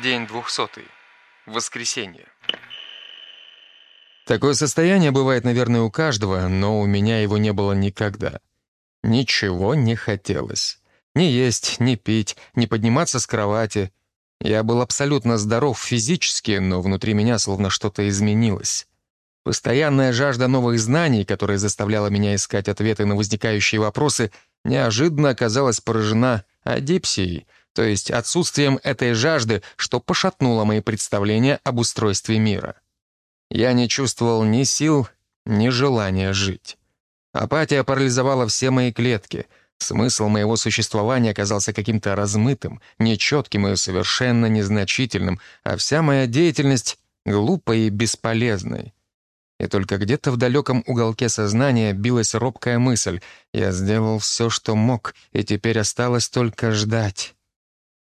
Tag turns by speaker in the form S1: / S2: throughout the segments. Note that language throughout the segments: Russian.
S1: День двухсотый. Воскресенье.
S2: Такое состояние бывает, наверное, у каждого, но у меня его не было никогда. Ничего не хотелось. Ни есть, ни пить, ни подниматься с кровати. Я был абсолютно здоров физически, но внутри меня словно что-то изменилось. Постоянная жажда новых знаний, которая заставляла меня искать ответы на возникающие вопросы, неожиданно оказалась поражена адипсией, то есть отсутствием этой жажды, что пошатнуло мои представления об устройстве мира. Я не чувствовал ни сил, ни желания жить. Апатия парализовала все мои клетки. Смысл моего существования оказался каким-то размытым, нечетким и совершенно незначительным, а вся моя деятельность — глупой и бесполезной. И только где-то в далеком уголке сознания билась робкая мысль. Я сделал все, что мог, и теперь осталось только ждать.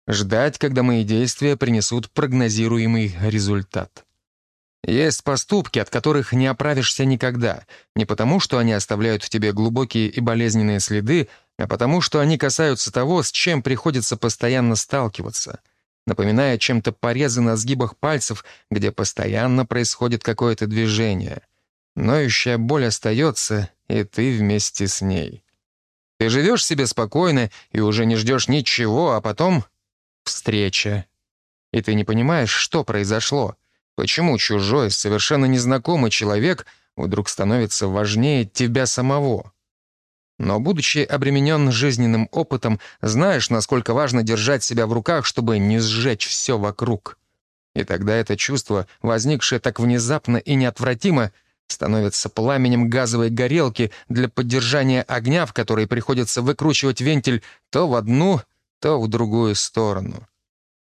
S2: Ждать, когда мои действия принесут прогнозируемый результат. Есть поступки, от которых не оправишься никогда, не потому, что они оставляют в тебе глубокие и болезненные следы, а потому, что они касаются того, с чем приходится постоянно сталкиваться, напоминая чем-то порезы на сгибах пальцев, где постоянно происходит какое-то движение. Ноющая боль остается, и ты вместе с ней. Ты живешь себе спокойно и уже не ждешь ничего, а потом — встреча. И ты не понимаешь, что произошло, почему чужой, совершенно незнакомый человек вдруг становится важнее тебя самого. Но, будучи обременен жизненным опытом, знаешь, насколько важно держать себя в руках, чтобы не сжечь все вокруг. И тогда это чувство, возникшее так внезапно и неотвратимо, становится пламенем газовой горелки для поддержания огня, в которой приходится выкручивать вентиль то в одну, то в другую сторону.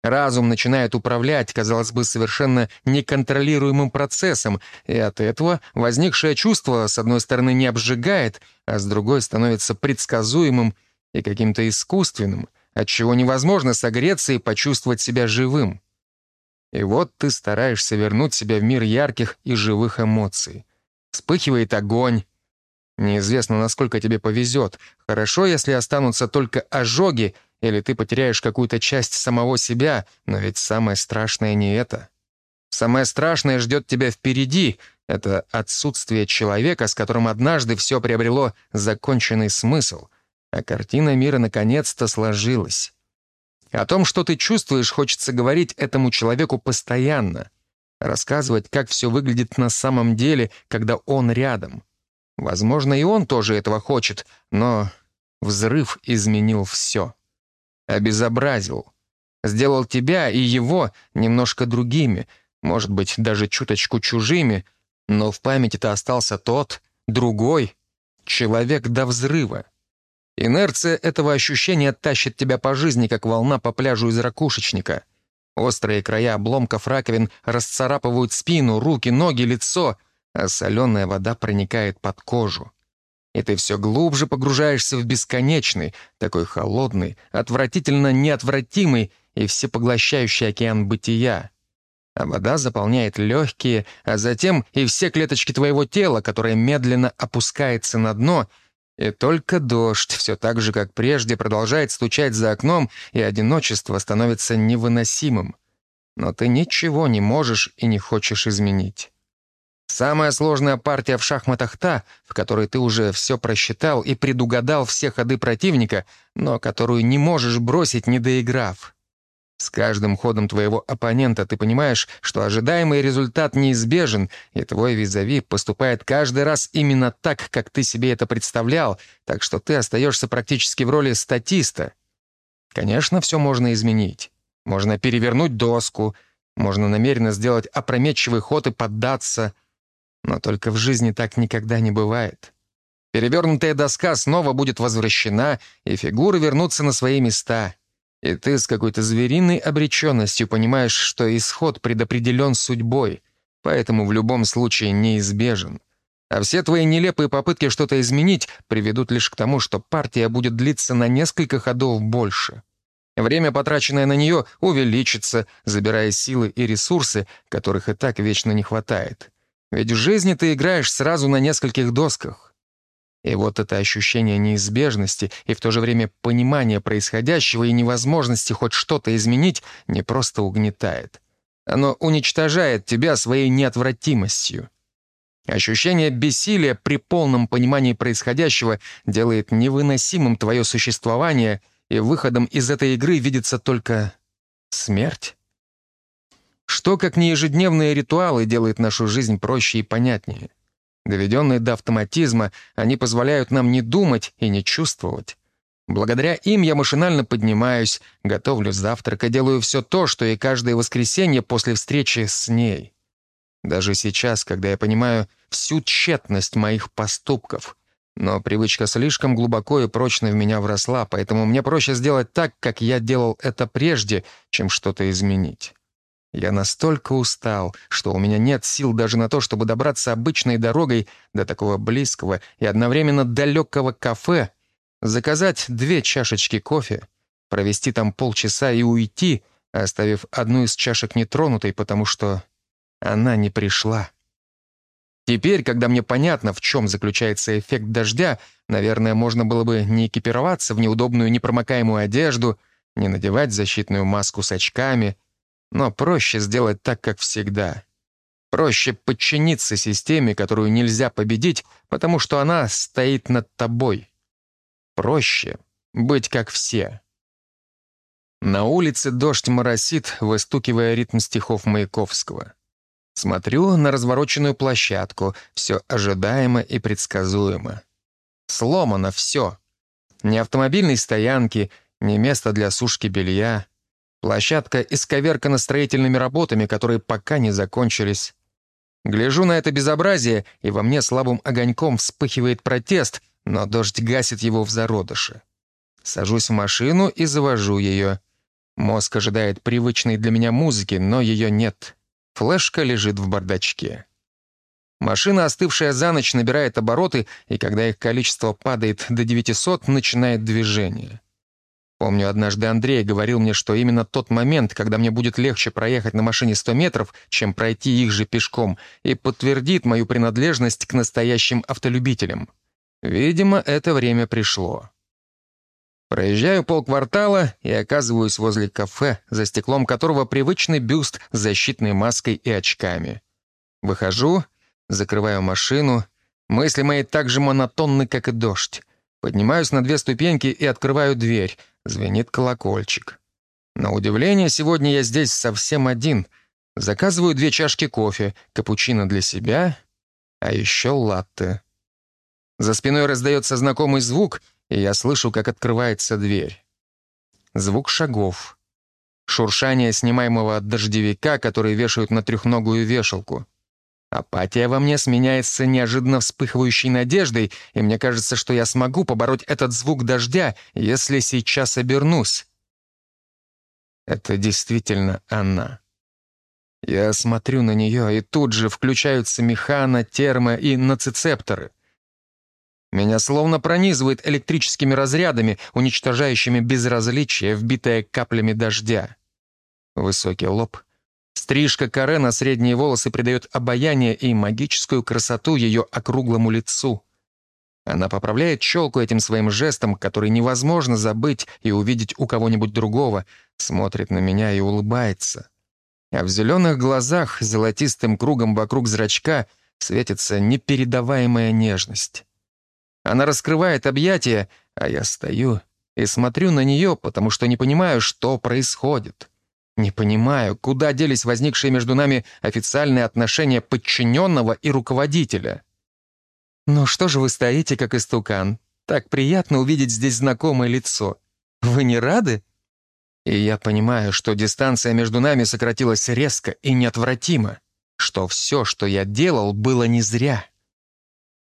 S2: Разум начинает управлять, казалось бы, совершенно неконтролируемым процессом, и от этого возникшее чувство, с одной стороны, не обжигает, а с другой становится предсказуемым и каким-то искусственным, от чего невозможно согреться и почувствовать себя живым. И вот ты стараешься вернуть себя в мир ярких и живых эмоций. Вспыхивает огонь. Неизвестно, насколько тебе повезет. Хорошо, если останутся только ожоги, или ты потеряешь какую-то часть самого себя, но ведь самое страшное не это. Самое страшное ждет тебя впереди. Это отсутствие человека, с которым однажды все приобрело законченный смысл, а картина мира наконец-то сложилась. О том, что ты чувствуешь, хочется говорить этому человеку постоянно рассказывать, как все выглядит на самом деле, когда он рядом. Возможно, и он тоже этого хочет, но взрыв изменил все. Обезобразил. Сделал тебя и его немножко другими, может быть, даже чуточку чужими, но в памяти-то остался тот, другой, человек до взрыва. Инерция этого ощущения тащит тебя по жизни, как волна по пляжу из ракушечника — Острые края обломков раковин расцарапывают спину, руки, ноги, лицо, а соленая вода проникает под кожу. И ты все глубже погружаешься в бесконечный, такой холодный, отвратительно неотвратимый и всепоглощающий океан бытия. А вода заполняет легкие, а затем и все клеточки твоего тела, которое медленно опускается на дно — и только дождь, все так же, как прежде, продолжает стучать за окном, и одиночество становится невыносимым. Но ты ничего не можешь и не хочешь изменить. Самая сложная партия в шахматах та, в которой ты уже все просчитал и предугадал все ходы противника, но которую не можешь бросить, не доиграв. С каждым ходом твоего оппонента ты понимаешь, что ожидаемый результат неизбежен, и твой визави поступает каждый раз именно так, как ты себе это представлял, так что ты остаешься практически в роли статиста. Конечно, все можно изменить. Можно перевернуть доску, можно намеренно сделать опрометчивый ход и поддаться. Но только в жизни так никогда не бывает. Перевернутая доска снова будет возвращена, и фигуры вернутся на свои места — и ты с какой-то звериной обреченностью понимаешь, что исход предопределен судьбой, поэтому в любом случае неизбежен. А все твои нелепые попытки что-то изменить приведут лишь к тому, что партия будет длиться на несколько ходов больше. Время, потраченное на нее, увеличится, забирая силы и ресурсы, которых и так вечно не хватает. Ведь в жизни ты играешь сразу на нескольких досках. И вот это ощущение неизбежности и в то же время понимание происходящего и невозможности хоть что-то изменить не просто угнетает. Оно уничтожает тебя своей неотвратимостью. Ощущение бессилия при полном понимании происходящего делает невыносимым твое существование, и выходом из этой игры видится только смерть. Что, как не ежедневные ритуалы, делает нашу жизнь проще и понятнее? Доведенные до автоматизма, они позволяют нам не думать и не чувствовать. Благодаря им я машинально поднимаюсь, готовлю завтрак и делаю все то, что и каждое воскресенье после встречи с ней. Даже сейчас, когда я понимаю всю тщетность моих поступков. Но привычка слишком глубоко и прочно в меня вросла, поэтому мне проще сделать так, как я делал это прежде, чем что-то изменить. Я настолько устал, что у меня нет сил даже на то, чтобы добраться обычной дорогой до такого близкого и одновременно далекого кафе, заказать две чашечки кофе, провести там полчаса и уйти, оставив одну из чашек нетронутой, потому что она не пришла. Теперь, когда мне понятно, в чем заключается эффект дождя, наверное, можно было бы не экипироваться в неудобную непромокаемую одежду, не надевать защитную маску с очками — но проще сделать так, как всегда. Проще подчиниться системе, которую нельзя победить, потому что она стоит над тобой. Проще быть как все. На улице дождь моросит, выстукивая ритм стихов Маяковского. Смотрю на развороченную площадку, все ожидаемо и предсказуемо. Сломано все. Ни автомобильной стоянки, ни места для сушки белья — Площадка исковеркана строительными работами, которые пока не закончились. Гляжу на это безобразие, и во мне слабым огоньком вспыхивает протест, но дождь гасит его в зародыше. Сажусь в машину и завожу ее. Мозг ожидает привычной для меня музыки, но ее нет. Флешка лежит в бардачке. Машина, остывшая за ночь, набирает обороты, и когда их количество падает до 900, начинает движение. Помню, однажды Андрей говорил мне, что именно тот момент, когда мне будет легче проехать на машине 100 метров, чем пройти их же пешком, и подтвердит мою принадлежность к настоящим автолюбителям. Видимо, это время пришло. Проезжаю полквартала и оказываюсь возле кафе, за стеклом которого привычный бюст с защитной маской и очками. Выхожу, закрываю машину. Мысли мои так же монотонны, как и дождь. Поднимаюсь на две ступеньки и открываю дверь — Звенит колокольчик. На удивление, сегодня я здесь совсем один. Заказываю две чашки кофе, капучино для себя, а еще латте. За спиной раздается знакомый звук, и я слышу, как открывается дверь. Звук шагов. Шуршание снимаемого от дождевика, который вешают на трехногую вешалку. Апатия во мне сменяется неожиданно вспыхивающей надеждой, и мне кажется, что я смогу побороть этот звук дождя, если сейчас обернусь. Это действительно она. Я смотрю на нее, и тут же включаются механа, термо и нацицепторы. Меня словно пронизывает электрическими разрядами, уничтожающими безразличие, вбитое каплями дождя. Высокий лоб, Стрижка каре на средние волосы придает обаяние и магическую красоту ее округлому лицу. Она поправляет челку этим своим жестом, который невозможно забыть и увидеть у кого-нибудь другого, смотрит на меня и улыбается. А в зеленых глазах, золотистым кругом вокруг зрачка, светится непередаваемая нежность. Она раскрывает объятия, а я стою и смотрю на нее, потому что не понимаю, что происходит. Не понимаю, куда делись возникшие между нами официальные отношения подчиненного и руководителя. «Ну что же вы стоите, как истукан? Так приятно увидеть здесь знакомое лицо. Вы не рады?» И я понимаю, что дистанция между нами сократилась резко и неотвратимо, что все, что я делал, было не зря.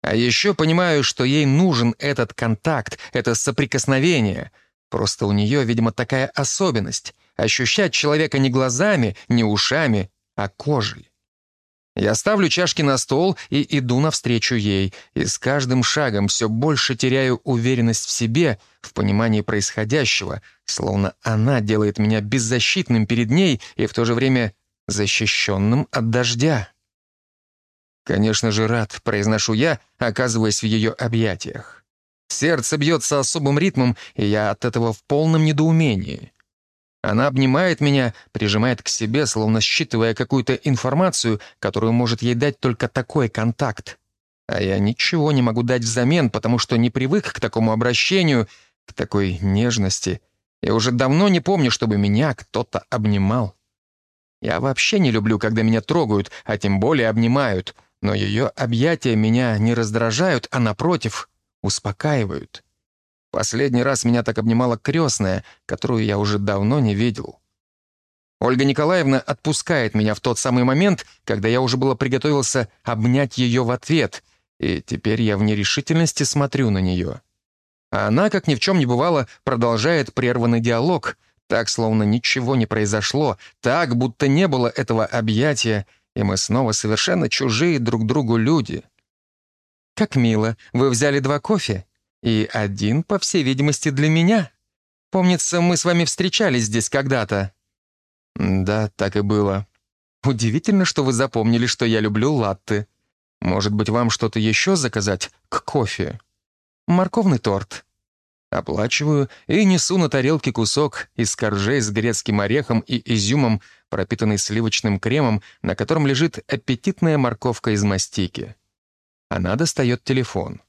S2: А еще понимаю, что ей нужен этот контакт, это соприкосновение. Просто у нее, видимо, такая особенность ощущать человека не глазами, не ушами, а кожей. Я ставлю чашки на стол и иду навстречу ей, и с каждым шагом все больше теряю уверенность в себе, в понимании происходящего, словно она делает меня беззащитным перед ней и в то же время защищенным от дождя. «Конечно же рад», — произношу я, оказываясь в ее объятиях. Сердце бьется особым ритмом, и я от этого в полном недоумении. Она обнимает меня, прижимает к себе, словно считывая какую-то информацию, которую может ей дать только такой контакт. А я ничего не могу дать взамен, потому что не привык к такому обращению, к такой нежности. Я уже давно не помню, чтобы меня кто-то обнимал. Я вообще не люблю, когда меня трогают, а тем более обнимают, но ее объятия меня не раздражают, а напротив, успокаивают. Последний раз меня так обнимала крестная, которую я уже давно не видел. Ольга Николаевна отпускает меня в тот самый момент, когда я уже было приготовился обнять ее в ответ, и теперь я в нерешительности смотрю на нее. А она, как ни в чем не бывало, продолжает прерванный диалог, так, словно ничего не произошло, так, будто не было этого объятия, и мы снова совершенно чужие друг другу люди. «Как мило, вы взяли два кофе?» И один, по всей видимости, для меня. Помнится, мы с вами встречались здесь когда-то». «Да, так и было. Удивительно, что вы запомнили, что я люблю латты. Может быть, вам что-то еще заказать к кофе? Морковный торт». Оплачиваю и несу на тарелке кусок из коржей с грецким орехом и изюмом, пропитанный сливочным кремом, на котором лежит аппетитная морковка из мастики. Она достает телефон.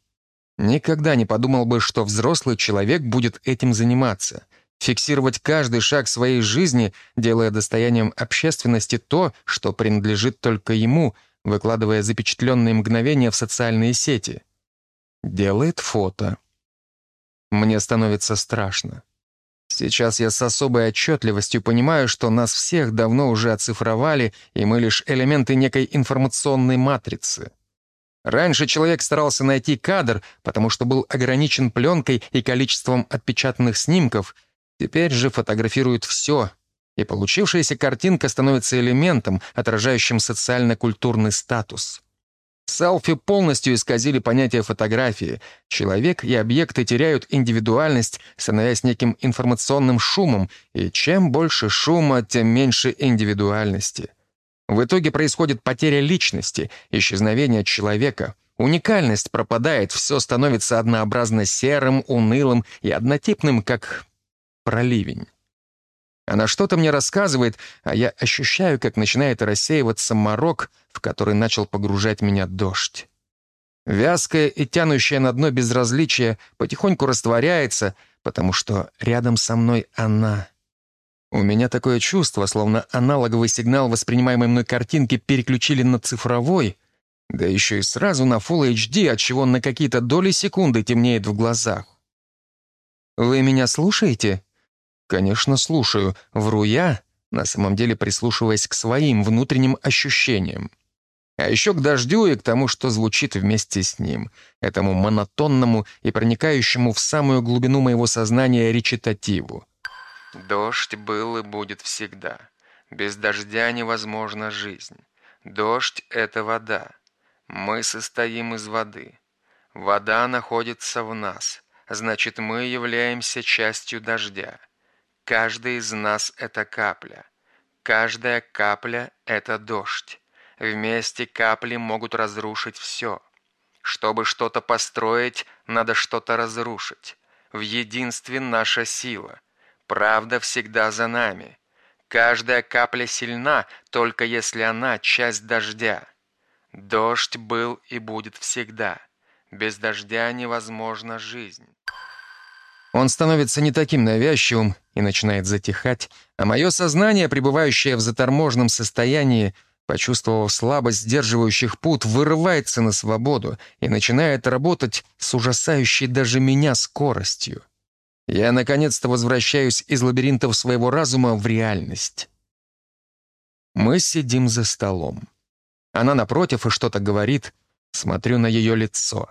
S2: Никогда не подумал бы, что взрослый человек будет этим заниматься. Фиксировать каждый шаг своей жизни, делая достоянием общественности то, что принадлежит только ему, выкладывая запечатленные мгновения в социальные сети. Делает фото. Мне становится страшно. Сейчас я с особой отчетливостью понимаю, что нас всех давно уже оцифровали, и мы лишь элементы некой информационной матрицы — Раньше человек старался найти кадр, потому что был ограничен пленкой и количеством отпечатанных снимков. Теперь же фотографируют все, и получившаяся картинка становится элементом, отражающим социально-культурный статус. Селфи полностью исказили понятие фотографии. Человек и объекты теряют индивидуальность, становясь неким информационным шумом, и чем больше шума, тем меньше индивидуальности. В итоге происходит потеря личности, исчезновение человека. Уникальность пропадает, все становится однообразно серым, унылым и однотипным, как проливень. Она что-то мне рассказывает, а я ощущаю, как начинает рассеиваться морок, в который начал погружать меня дождь. Вязкое и тянущее на дно безразличие потихоньку растворяется, потому что рядом со мной она — у меня такое чувство, словно аналоговый сигнал воспринимаемой мной картинки переключили на цифровой, да еще и сразу на Full HD, отчего на какие-то доли секунды темнеет в глазах. «Вы меня слушаете?» «Конечно, слушаю. Вру я, на самом деле прислушиваясь к своим внутренним ощущениям. А еще к дождю и к тому, что звучит вместе с ним, этому монотонному и проникающему в самую глубину моего сознания речитативу.
S1: Дождь был и будет всегда. Без дождя невозможна жизнь. Дождь — это вода. Мы состоим из воды. Вода находится в нас, значит, мы являемся частью дождя. Каждый из нас — это капля. Каждая капля — это дождь. Вместе капли могут разрушить все. Чтобы что-то построить, надо что-то разрушить. В единстве наша сила — Правда всегда за нами. Каждая капля сильна, только если она часть дождя. Дождь был и будет всегда. Без дождя невозможна жизнь.
S2: Он становится не таким навязчивым и начинает затихать, а мое сознание, пребывающее в заторможенном состоянии, почувствовав слабость сдерживающих пут, вырывается на свободу и начинает работать с ужасающей даже меня скоростью. Я наконец-то возвращаюсь из лабиринтов своего разума в реальность. Мы сидим за столом. Она напротив и что-то говорит. Смотрю на ее лицо.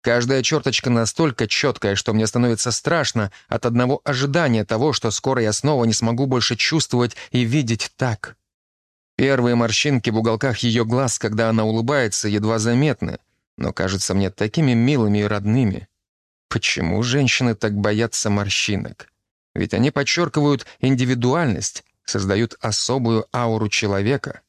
S2: Каждая черточка настолько четкая, что мне становится страшно от одного ожидания того, что скоро я снова не смогу больше чувствовать и видеть так. Первые морщинки в уголках ее глаз, когда она улыбается, едва заметны, но кажутся мне такими милыми и родными. Почему женщины так боятся морщинок? Ведь они подчеркивают индивидуальность, создают особую ауру человека.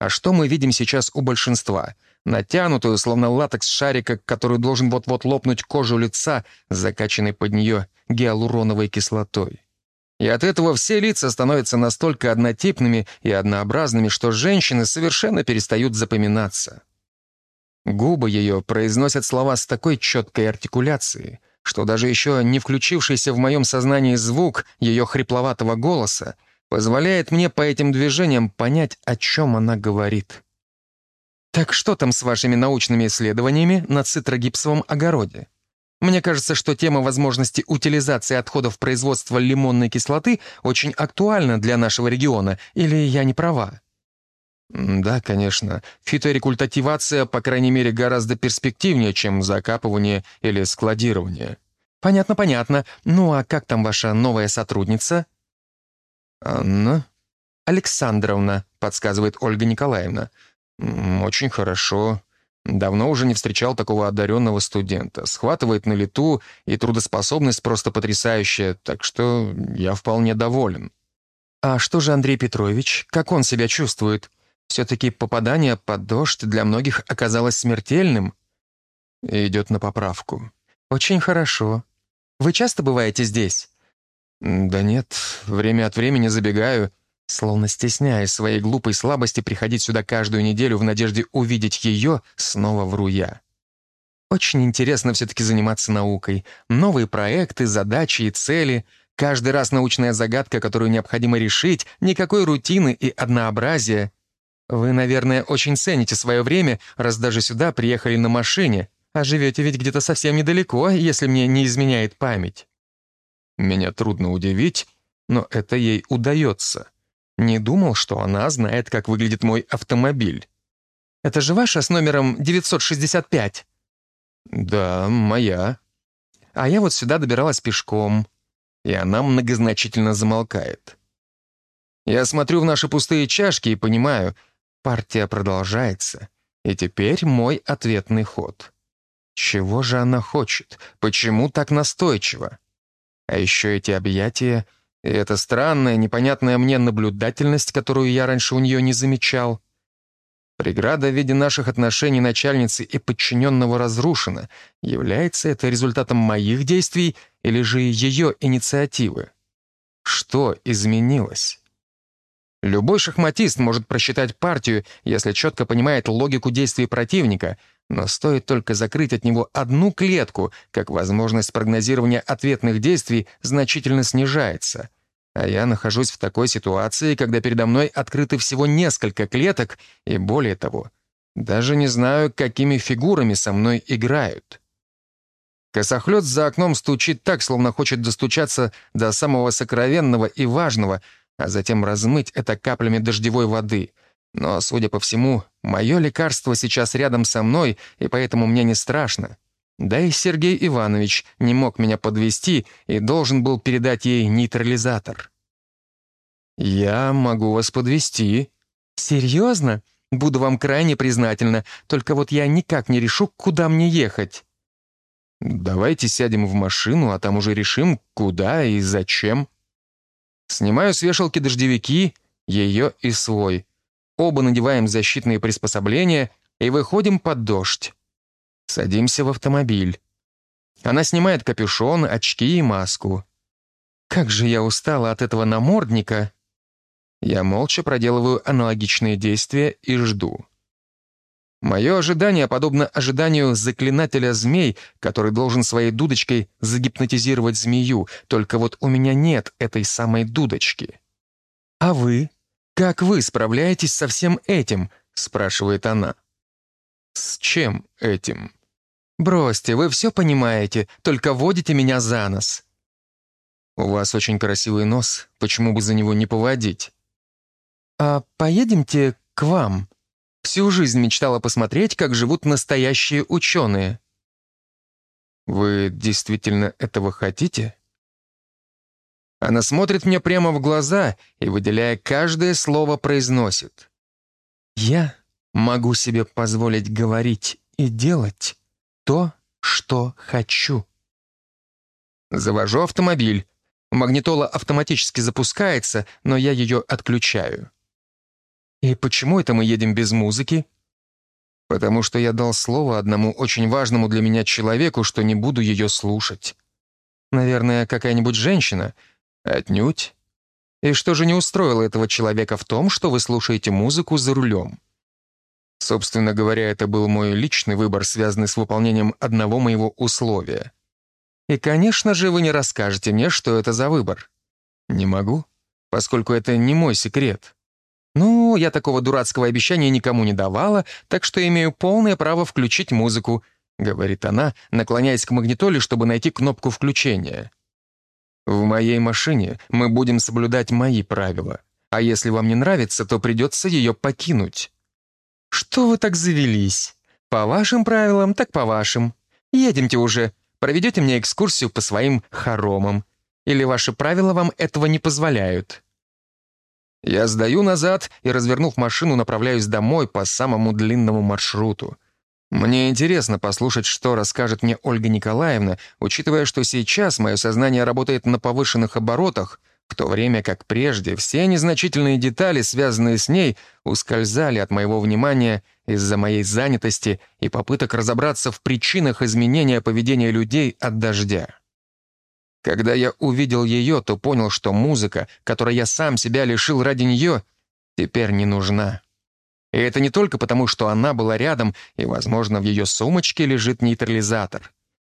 S2: А что мы видим сейчас у большинства? Натянутую, словно латекс шарика, который должен вот-вот лопнуть кожу лица, закачанной под нее гиалуроновой кислотой. И от этого все лица становятся настолько однотипными и однообразными, что женщины совершенно перестают запоминаться. Губы ее произносят слова с такой четкой артикуляцией, что даже еще не включившийся в моем сознании звук ее хрипловатого голоса позволяет мне по этим движениям понять, о чем она говорит. «Так что там с вашими научными исследованиями на цитрогипсовом огороде? Мне кажется, что тема возможности утилизации отходов производства лимонной кислоты очень актуальна для нашего региона, или я не права?» Да, конечно. Фиторекультативация, по крайней мере, гораздо перспективнее, чем закапывание или складирование. Понятно, понятно. Ну а как там ваша новая сотрудница? Анна? Александровна, подсказывает Ольга Николаевна. Очень хорошо. Давно уже не встречал такого одаренного студента. Схватывает на лету, и трудоспособность просто потрясающая, так что я вполне доволен. А что же Андрей Петрович? Как он себя чувствует? Все-таки попадание под дождь для многих оказалось смертельным. идет на поправку. Очень хорошо. Вы часто бываете здесь? Да нет, время от времени забегаю, словно стесняясь своей глупой слабости приходить сюда каждую неделю в надежде увидеть ее, снова вру я. Очень интересно все-таки заниматься наукой. Новые проекты, задачи и цели. Каждый раз научная загадка, которую необходимо решить, никакой рутины и однообразия. Вы, наверное, очень цените свое время, раз даже сюда приехали на машине, а живете ведь где-то совсем недалеко, если мне не изменяет память. Меня трудно удивить, но это ей удается. Не думал, что она знает, как выглядит мой автомобиль. Это же ваша с номером 965? Да, моя. А я вот сюда добиралась пешком. И она многозначительно замолкает. Я смотрю в наши пустые чашки и понимаю — Партия продолжается, и теперь мой ответный ход. Чего же она хочет? Почему так настойчиво? А еще эти объятия и эта странная, непонятная мне наблюдательность, которую я раньше у нее не замечал. Преграда в виде наших отношений начальницы и подчиненного разрушена. Является это результатом моих действий или же ее инициативы? Что изменилось? Любой шахматист может просчитать партию, если четко понимает логику действий противника, но стоит только закрыть от него одну клетку, как возможность прогнозирования ответных действий значительно снижается. А я нахожусь в такой ситуации, когда передо мной открыты всего несколько клеток, и более того, даже не знаю, какими фигурами со мной играют. Косохлёт за окном стучит так, словно хочет достучаться до самого сокровенного и важного — а затем размыть это каплями дождевой воды. Но, судя по всему, мое лекарство сейчас рядом со мной, и поэтому мне не страшно. Да и Сергей Иванович не мог меня подвести и должен был передать ей нейтрализатор. «Я могу вас подвести. «Серьезно? Буду вам крайне признательна, только вот я никак не решу, куда мне ехать». «Давайте сядем в машину, а там уже решим, куда и зачем». Снимаю с вешалки дождевики, ее и свой. Оба надеваем защитные приспособления и выходим под дождь. Садимся в автомобиль. Она снимает капюшон, очки и маску. Как же я устала от этого намордника. Я молча проделываю аналогичные действия и жду. Мое ожидание подобно ожиданию заклинателя змей, который должен своей дудочкой загипнотизировать змею, только вот у меня нет этой самой дудочки. «А вы? Как вы справляетесь со всем этим?» — спрашивает она. «С чем этим?» «Бросьте, вы все понимаете, только водите меня за нос». «У вас очень красивый нос, почему бы за него не поводить?» «А поедемте к вам?» Всю жизнь мечтала посмотреть, как живут настоящие ученые. Вы действительно этого хотите? Она смотрит мне прямо в глаза и, выделяя каждое слово, произносит. «Я могу себе позволить говорить и делать то, что хочу». Завожу автомобиль. Магнитола автоматически запускается, но я ее отключаю. «И почему это мы едем без музыки?» «Потому что я дал слово одному очень важному для меня человеку, что не буду ее слушать. Наверное, какая-нибудь женщина? Отнюдь. И что же не устроило этого человека в том, что вы слушаете музыку за рулем?» Собственно говоря, это был мой личный выбор, связанный с выполнением одного моего условия. И, конечно же, вы не расскажете мне, что это за выбор. Не могу, поскольку это не мой секрет. Ну, я такого дурацкого обещания никому не давала, так что имею полное право включить музыку, говорит она, наклоняясь к магнитоле, чтобы найти кнопку включения. В моей машине мы будем соблюдать мои правила, а если вам не нравится, то придется ее покинуть. «Что вы так завелись? По вашим правилам, так по вашим. Едемте уже, проведете мне экскурсию по своим хоромам. Или ваши правила вам этого не позволяют?» Я сдаю назад и, развернув машину, направляюсь домой по самому длинному маршруту. Мне интересно послушать, что расскажет мне Ольга Николаевна, учитывая, что сейчас мое сознание работает на повышенных оборотах, в то время как прежде все незначительные детали, связанные с ней, ускользали от моего внимания из-за моей занятости и попыток разобраться в причинах изменения поведения людей от дождя. Когда я увидел ее, то понял, что музыка, которой я сам себя лишил ради нее, теперь не нужна. И это не только потому, что она была рядом, и, возможно, в ее сумочке лежит нейтрализатор.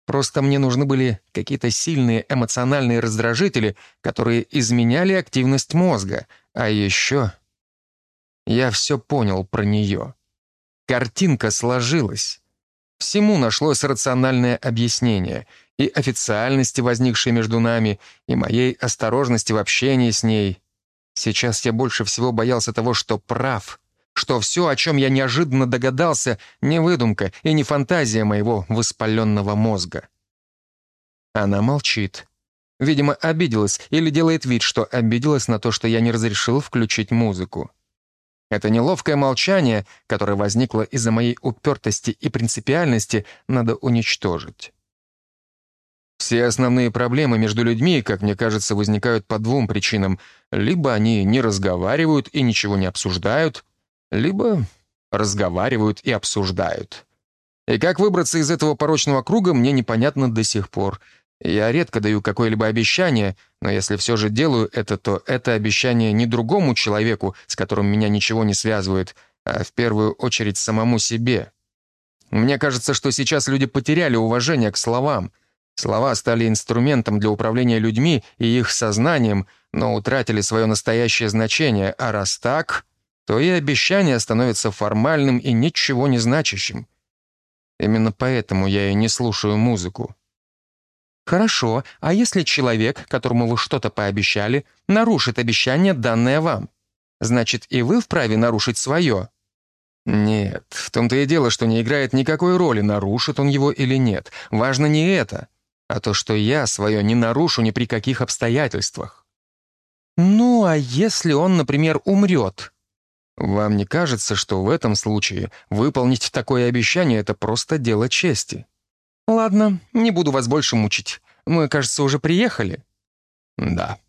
S2: Просто мне нужны были какие-то сильные эмоциональные раздражители, которые изменяли активность мозга. А еще я все понял про нее. Картинка сложилась. Всему нашлось рациональное объяснение и официальности, возникшей между нами, и моей осторожности в общении с ней. Сейчас я больше всего боялся того, что прав, что все, о чем я неожиданно догадался, не выдумка и не фантазия моего воспаленного мозга. Она молчит. Видимо, обиделась или делает вид, что обиделась на то, что я не разрешил включить музыку. Это неловкое молчание, которое возникло из-за моей упертости и принципиальности, надо уничтожить. Все основные проблемы между людьми, как мне кажется, возникают по двум причинам. Либо они не разговаривают и ничего не обсуждают, либо разговаривают и обсуждают. И как выбраться из этого порочного круга, мне непонятно до сих пор. Я редко даю какое-либо обещание, но если все же делаю это, то это обещание не другому человеку, с которым меня ничего не связывает, а в первую очередь самому себе. Мне кажется, что сейчас люди потеряли уважение к словам. Слова стали инструментом для управления людьми и их сознанием, но утратили свое настоящее значение, а раз так, то и обещание становится формальным и ничего не значащим. Именно поэтому я и не слушаю музыку. Хорошо, а если человек, которому вы что-то пообещали, нарушит обещание, данное вам? Значит, и вы вправе нарушить свое? Нет, в том-то и дело, что не играет никакой роли, нарушит он его или нет. Важно не это, а то, что я свое не нарушу ни при каких обстоятельствах. Ну, а если он, например, умрет? Вам не кажется, что в этом случае выполнить такое обещание — это просто дело чести? Ладно, не буду вас больше мучить. Мы, кажется, уже приехали. Да.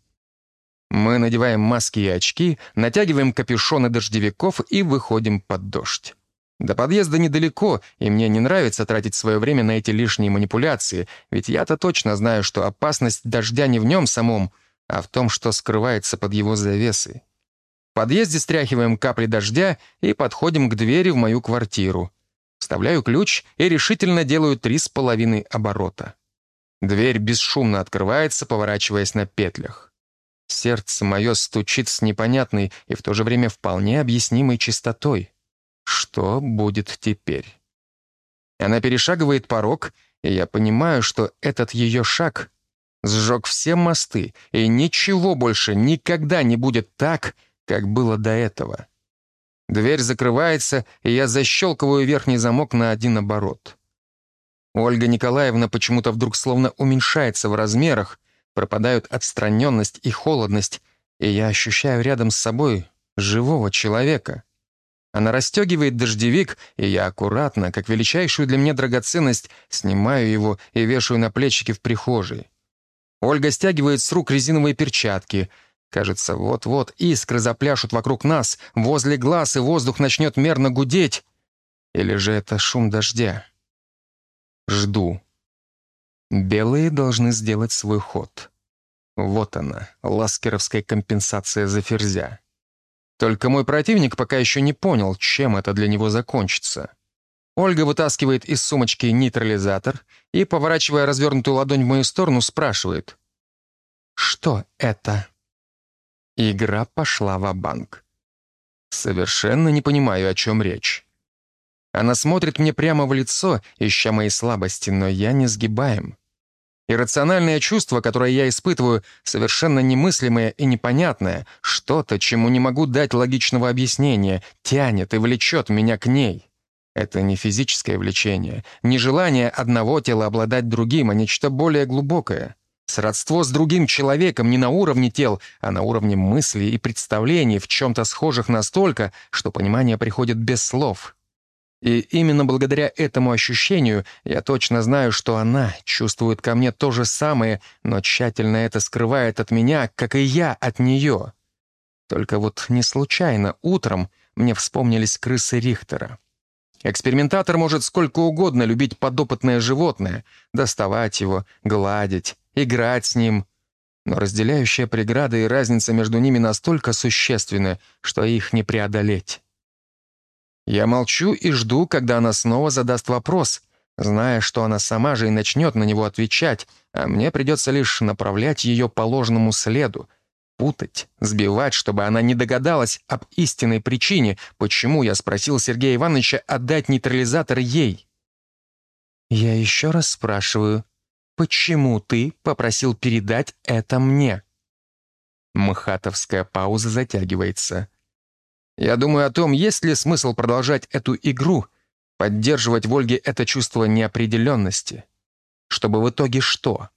S2: Мы надеваем маски и очки, натягиваем капюшоны дождевиков и выходим под дождь. До подъезда недалеко, и мне не нравится тратить свое время на эти лишние манипуляции, ведь я-то точно знаю, что опасность дождя не в нем самом, а в том, что скрывается под его завесой. В подъезде стряхиваем капли дождя и подходим к двери в мою квартиру. Вставляю ключ и решительно делаю три с половиной оборота. Дверь бесшумно открывается, поворачиваясь на петлях. Сердце мое стучит с непонятной и в то же время вполне объяснимой чистотой. Что будет теперь? Она перешагивает порог, и я понимаю, что этот ее шаг сжег все мосты, и ничего больше никогда не будет так, как было до этого. Дверь закрывается, и я защелкиваю верхний замок на один оборот. Ольга Николаевна почему-то вдруг словно уменьшается в размерах, пропадают отстраненность и холодность, и я ощущаю рядом с собой живого человека. Она расстегивает дождевик, и я аккуратно, как величайшую для меня драгоценность, снимаю его и вешаю на плечики в прихожей. Ольга стягивает с рук резиновые перчатки — Кажется, вот-вот искры запляшут вокруг нас, возле глаз, и воздух начнет мерно гудеть. Или же это шум дождя? Жду. Белые должны сделать свой ход. Вот она, ласкеровская компенсация за ферзя. Только мой противник пока еще не понял, чем это для него закончится. Ольга вытаскивает из сумочки нейтрализатор и, поворачивая развернутую ладонь в мою сторону, спрашивает. «Что это?» Игра пошла в банк Совершенно не понимаю, о чем речь. Она смотрит мне прямо в лицо, ища мои слабости, но я не сгибаем. Иррациональное чувство, которое я испытываю, совершенно немыслимое и непонятное, что-то, чему не могу дать логичного объяснения, тянет и влечет меня к ней. Это не физическое влечение, не желание одного тела обладать другим, а нечто более глубокое. Сродство с другим человеком не на уровне тел, а на уровне мыслей и представлений, в чем-то схожих настолько, что понимание приходит без слов. И именно благодаря этому ощущению я точно знаю, что она чувствует ко мне то же самое, но тщательно это скрывает от меня, как и я от нее. Только вот не случайно утром мне вспомнились крысы Рихтера. Экспериментатор может сколько угодно любить подопытное животное, доставать его, гладить, играть с ним. Но разделяющая преграда и разница между ними настолько существенны, что их не преодолеть. Я молчу и жду, когда она снова задаст вопрос, зная, что она сама же и начнет на него отвечать, а мне придется лишь направлять ее по ложному следу, путать, сбивать, чтобы она не догадалась об истинной причине, почему я спросил Сергея Ивановича отдать нейтрализатор ей. «Я еще раз спрашиваю, почему ты попросил передать это мне?» Мхатовская пауза затягивается. Я думаю о том, есть ли смысл продолжать эту игру, поддерживать в Ольге это чувство неопределенности. Чтобы в итоге что?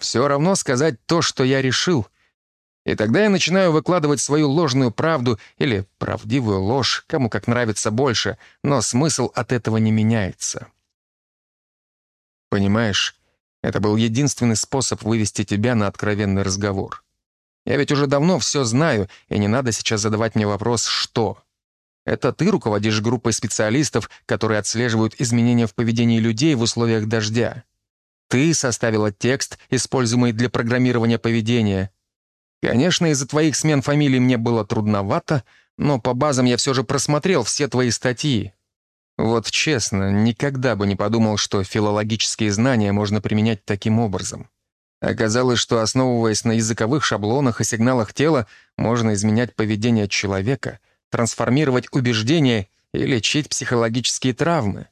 S2: Все равно сказать то, что я решил. И тогда я начинаю выкладывать свою ложную правду или правдивую ложь, кому как нравится больше, но смысл от этого не меняется. Понимаешь, это был единственный способ вывести тебя на откровенный разговор. Я ведь уже давно все знаю, и не надо сейчас задавать мне вопрос «что?». Это ты руководишь группой специалистов, которые отслеживают изменения в поведении людей в условиях дождя. Ты составила текст, используемый для программирования поведения. Конечно, из-за твоих смен фамилий мне было трудновато, но по базам я все же просмотрел все твои статьи. Вот честно, никогда бы не подумал, что филологические знания можно применять таким образом. Оказалось, что, основываясь на языковых шаблонах и сигналах тела, можно изменять поведение человека, трансформировать убеждения и лечить психологические травмы.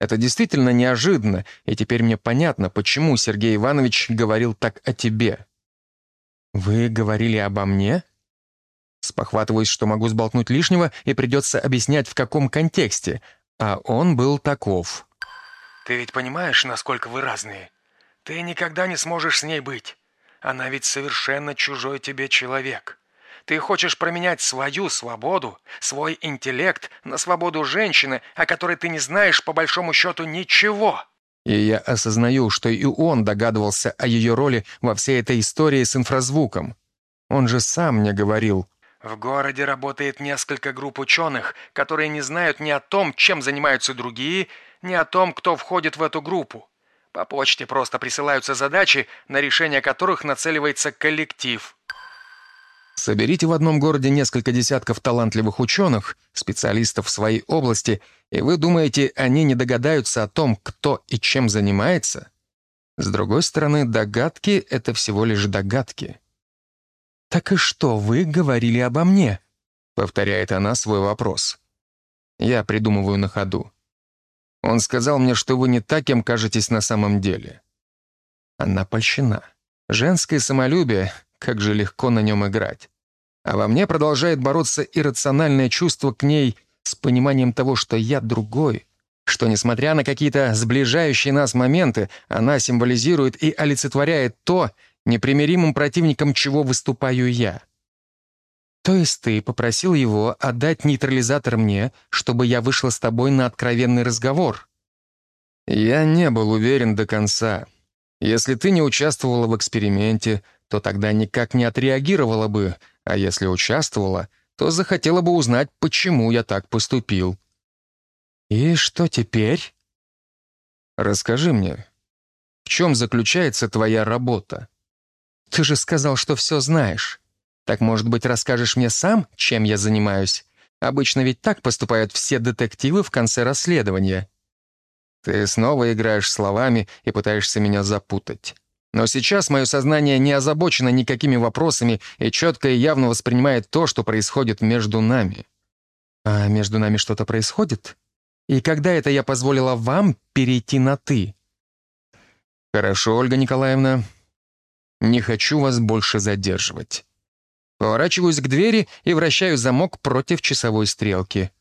S2: Это действительно неожиданно, и теперь мне понятно, почему Сергей Иванович говорил так о тебе. «Вы говорили обо мне?» Спохватываюсь, что могу сболтнуть лишнего, и придется объяснять, в каком контексте, а он был таков.
S3: «Ты ведь понимаешь, насколько вы разные?» Ты никогда не сможешь с ней быть. Она ведь совершенно чужой тебе человек. Ты хочешь променять свою свободу, свой интеллект на свободу женщины, о которой ты не знаешь по большому счету ничего.
S2: И я осознаю, что и он догадывался о ее роли во всей этой истории с инфразвуком. Он же сам мне говорил.
S3: В городе работает несколько групп ученых, которые не знают ни о том, чем занимаются другие, ни о том, кто входит в эту группу. По почте просто присылаются задачи, на решение которых нацеливается коллектив.
S2: Соберите в одном городе несколько десятков талантливых ученых, специалистов в своей области, и вы думаете, они не догадаются о том, кто и чем занимается? С другой стороны, догадки — это всего лишь догадки. «Так и что вы говорили обо мне?» — повторяет она свой вопрос. Я придумываю на ходу. Он сказал мне, что вы не так, кем кажетесь на самом деле. Она польщена. Женское самолюбие, как же легко на нем играть. А во мне продолжает бороться иррациональное чувство к ней с пониманием того, что я другой, что, несмотря на какие-то сближающие нас моменты, она символизирует и олицетворяет то, непримиримым противником чего выступаю я. То есть ты попросил его отдать нейтрализатор мне, чтобы я вышла с тобой на откровенный разговор? Я не был уверен до конца. Если ты не участвовала в эксперименте, то тогда никак не отреагировала бы, а если участвовала, то захотела бы узнать, почему я так поступил. «И что теперь?» «Расскажи мне, в чем заключается твоя работа?» «Ты же сказал, что все знаешь. Так, может быть, расскажешь мне сам, чем я занимаюсь? Обычно ведь так поступают все детективы в конце расследования». «Ты снова играешь словами и пытаешься меня запутать. Но сейчас мое сознание не озабочено никакими вопросами и четко и явно воспринимает то, что происходит между нами». «А между нами что-то происходит?» И когда это я позволила вам перейти на «ты»?» «Хорошо, Ольга Николаевна. Не хочу вас больше задерживать». Поворачиваюсь к двери и вращаю замок против часовой стрелки.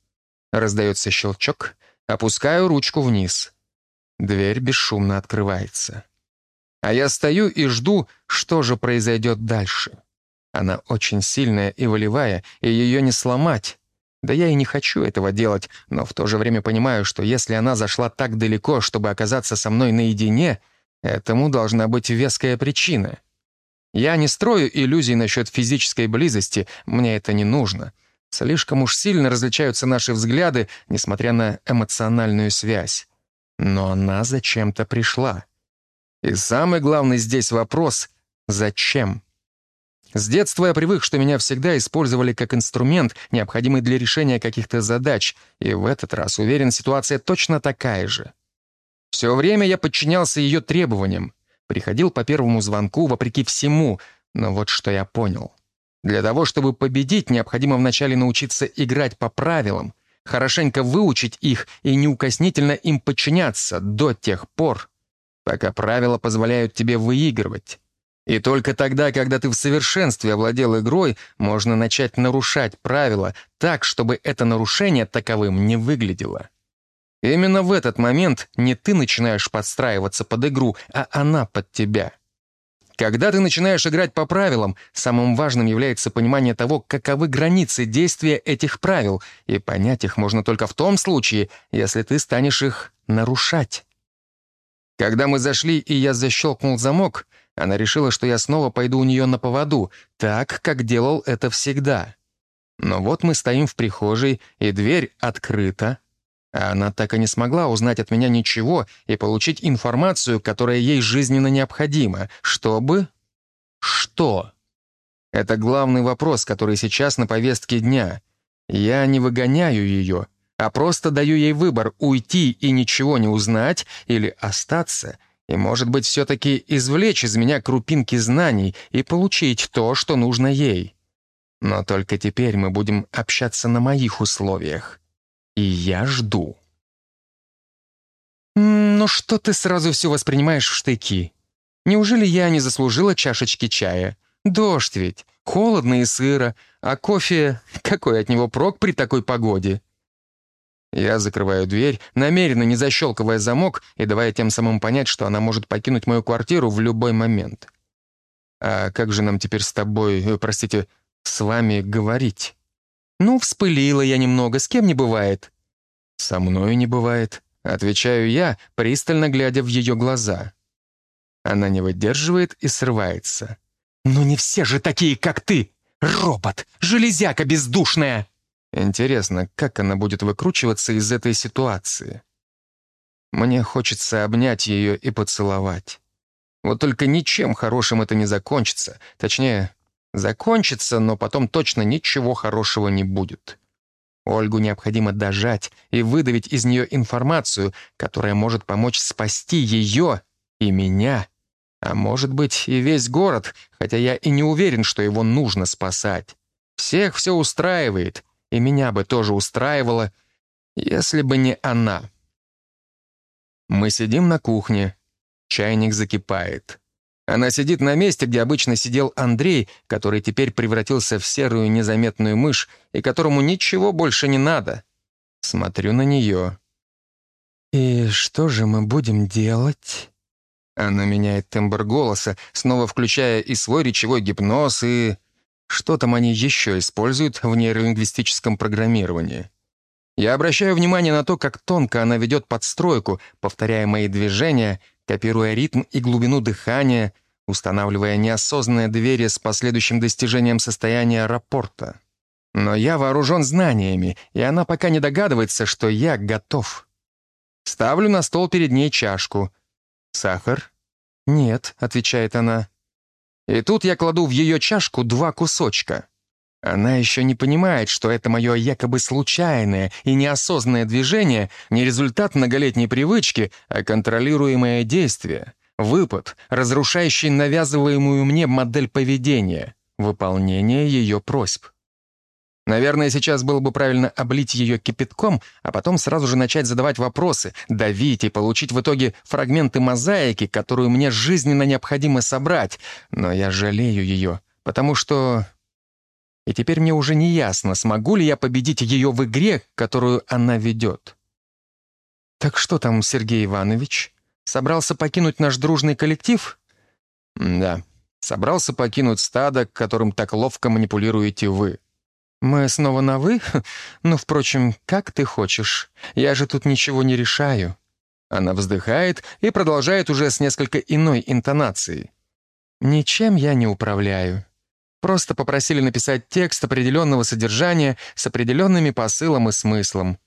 S2: Раздается щелчок, опускаю ручку вниз. Дверь бесшумно открывается. А я стою и жду, что же произойдет дальше. Она очень сильная и волевая, и ее не сломать. Да я и не хочу этого делать, но в то же время понимаю, что если она зашла так далеко, чтобы оказаться со мной наедине, этому должна быть веская причина. Я не строю иллюзий насчет физической близости, мне это не нужно. Слишком уж сильно различаются наши взгляды, несмотря на эмоциональную связь. Но она зачем-то пришла. И самый главный здесь вопрос — зачем? С детства я привык, что меня всегда использовали как инструмент, необходимый для решения каких-то задач, и в этот раз, уверен, ситуация точно такая же. Все время я подчинялся ее требованиям, приходил по первому звонку вопреки всему, но вот что я понял. Для того, чтобы победить, необходимо вначале научиться играть по правилам, хорошенько выучить их и неукоснительно им подчиняться до тех пор, пока правила позволяют тебе выигрывать. И только тогда, когда ты в совершенстве овладел игрой, можно начать нарушать правила так, чтобы это нарушение таковым не выглядело. Именно в этот момент не ты начинаешь подстраиваться под игру, а она под тебя. Когда ты начинаешь играть по правилам, самым важным является понимание того, каковы границы действия этих правил, и понять их можно только в том случае, если ты станешь их нарушать. Когда мы зашли, и я защелкнул замок, она решила, что я снова пойду у нее на поводу, так, как делал это всегда. Но вот мы стоим в прихожей, и дверь открыта. А она так и не смогла узнать от меня ничего и получить информацию, которая ей жизненно необходима, чтобы... Что? Это главный вопрос, который сейчас на повестке дня. Я не выгоняю ее, а просто даю ей выбор уйти и ничего не узнать или остаться и, может быть, все-таки извлечь из меня крупинки знаний и получить то, что нужно ей. Но только теперь мы будем общаться на моих условиях. И я жду. «Ну что ты сразу все воспринимаешь в штыки? Неужели я не заслужила чашечки чая? Дождь ведь, холодно и сыро, а кофе, какой от него прок при такой погоде?» Я закрываю дверь, намеренно не защелкивая замок и давая тем самым понять, что она может покинуть мою квартиру в любой момент. «А как же нам теперь с тобой, э, простите, с вами говорить?» «Ну, вспылила я немного, с кем не бывает». «Со мною не бывает», — отвечаю я, пристально глядя в ее глаза. Она не выдерживает и срывается. «Ну не все же такие, как ты! Робот! Железяка бездушная!» Интересно, как она будет выкручиваться из этой ситуации? Мне хочется обнять ее и поцеловать. Вот только ничем хорошим это не закончится. Точнее, закончится, но потом точно ничего хорошего не будет. Ольгу необходимо дожать и выдавить из нее информацию, которая может помочь спасти ее и меня, а может быть и весь город, хотя я и не уверен, что его нужно спасать. Всех все устраивает, и меня бы тоже устраивало, если бы не она. Мы сидим на кухне. Чайник закипает. Она сидит на месте, где обычно сидел Андрей, который теперь превратился в серую незаметную мышь и которому ничего больше не надо. Смотрю на нее. «И что же мы будем делать?» Она меняет тембр голоса, снова включая и свой речевой гипноз, и... Что там они еще используют в нейролингвистическом программировании? Я обращаю внимание на то, как тонко она ведет подстройку, повторяя мои движения, копируя ритм и глубину дыхания, устанавливая неосознанное доверие с последующим достижением состояния рапорта. Но я вооружен знаниями, и она пока не догадывается, что я готов. Ставлю на стол перед ней чашку. «Сахар?» «Нет», — отвечает она. И тут я кладу в ее чашку два кусочка. Она еще не понимает, что это мое якобы случайное и неосознанное движение не результат многолетней привычки, а контролируемое действие, выпад, разрушающий навязываемую мне модель поведения, выполнение ее просьб. Наверное, сейчас было бы правильно облить ее кипятком, а потом сразу же начать задавать вопросы, давить и получить в итоге фрагменты мозаики, которую мне жизненно необходимо собрать. Но я жалею ее, потому что... И теперь мне уже не ясно, смогу ли я победить ее в игре, которую она ведет. «Так что там, Сергей Иванович? Собрался покинуть наш дружный коллектив?» «Да, собрался покинуть стадо, которым так ловко манипулируете вы». «Мы снова на «вы»? Ну, впрочем, как ты хочешь. Я же тут ничего не решаю». Она вздыхает и продолжает уже с несколько иной интонацией. «Ничем я не управляю. Просто попросили написать текст определенного содержания с определенными посылом и смыслом».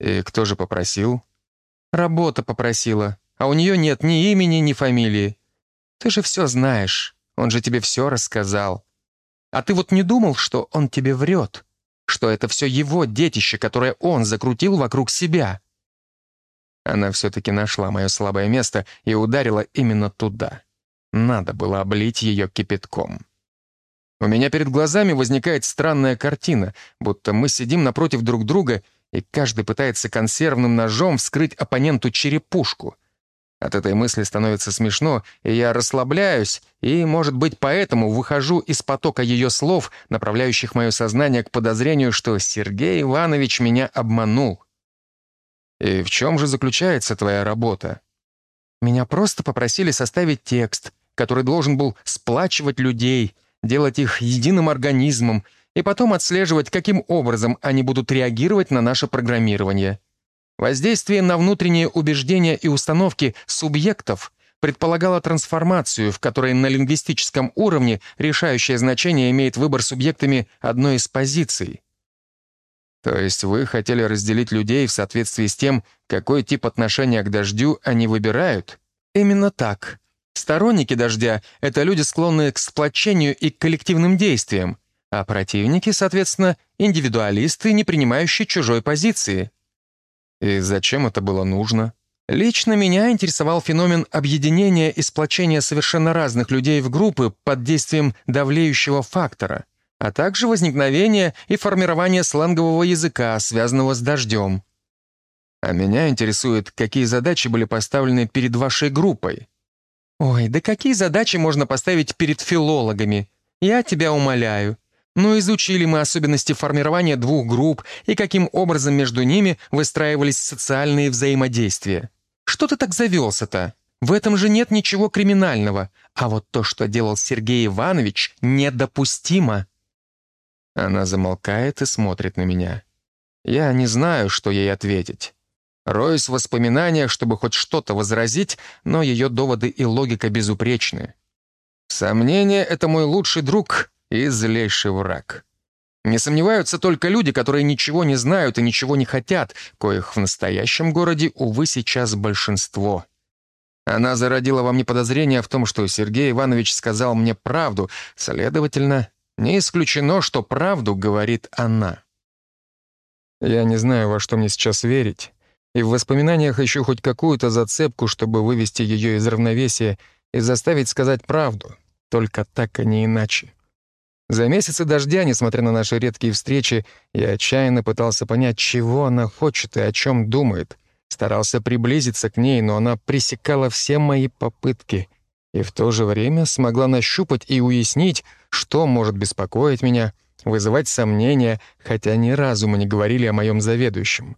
S2: «И кто же попросил?» «Работа попросила, а у нее нет ни имени, ни фамилии. Ты же все знаешь, он же тебе все рассказал». А ты вот не думал, что он тебе врет? Что это все его детище, которое он закрутил вокруг себя?» Она все-таки нашла мое слабое место и ударила именно туда. Надо было облить ее кипятком. У меня перед глазами возникает странная картина, будто мы сидим напротив друг друга, и каждый пытается консервным ножом вскрыть оппоненту черепушку — от этой мысли становится смешно, и я расслабляюсь, и, может быть, поэтому выхожу из потока ее слов, направляющих мое сознание к подозрению, что Сергей Иванович меня обманул. «И в чем же заключается твоя работа?» «Меня просто попросили составить текст, который должен был сплачивать людей, делать их единым организмом, и потом отслеживать, каким образом они будут реагировать на наше программирование». Воздействие на внутренние убеждения и установки субъектов предполагало трансформацию, в которой на лингвистическом уровне решающее значение имеет выбор субъектами одной из позиций. То есть вы хотели разделить людей в соответствии с тем, какой тип отношения к дождю они выбирают? Именно так. Сторонники дождя — это люди, склонные к сплочению и к коллективным действиям, а противники, соответственно, индивидуалисты, не принимающие чужой позиции. И зачем это было нужно? Лично меня интересовал феномен объединения и сплочения совершенно разных людей в группы под действием давлеющего фактора, а также возникновение и формирование сленгового языка, связанного с дождем. А меня интересует, какие задачи были поставлены перед вашей группой. Ой, да какие задачи можно поставить перед филологами? Я тебя умоляю. Но изучили мы особенности формирования двух групп и каким образом между ними выстраивались социальные взаимодействия. Что ты так завелся-то? В этом же нет ничего криминального. А вот то, что делал Сергей Иванович, недопустимо. Она замолкает и смотрит на меня. Я не знаю, что ей ответить. Роюсь в воспоминаниях, чтобы хоть что-то возразить, но ее доводы и логика безупречны. Сомнение — это мой лучший друг, и злейший враг. Не сомневаются только люди, которые ничего не знают и ничего не хотят, коих в настоящем городе, увы, сейчас большинство. Она зародила во мне подозрение в том, что Сергей Иванович сказал мне правду, следовательно, не исключено, что правду говорит она. Я не знаю, во что мне сейчас верить, и в воспоминаниях ищу хоть какую-то зацепку, чтобы вывести ее из равновесия и заставить сказать правду, только так, а не иначе. За месяцы дождя, несмотря на наши редкие встречи, я отчаянно пытался понять, чего она хочет и о чем думает. Старался приблизиться к ней, но она пресекала все мои попытки. И в то же время смогла нащупать и уяснить, что может беспокоить меня, вызывать сомнения, хотя ни разу мы не говорили о моем заведующем.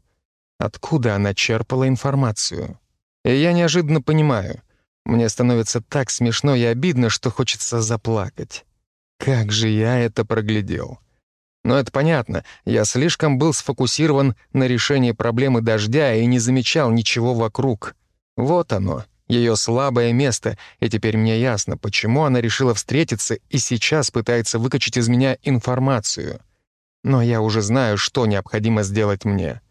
S2: Откуда она черпала информацию? И я неожиданно понимаю. Мне становится так смешно и обидно, что хочется заплакать. Как же я это проглядел. Но это понятно, я слишком был сфокусирован на решении проблемы дождя и не замечал ничего вокруг. Вот оно, ее слабое место, и теперь мне ясно, почему она решила встретиться и сейчас пытается выкачать из меня информацию. Но я уже знаю, что необходимо сделать мне.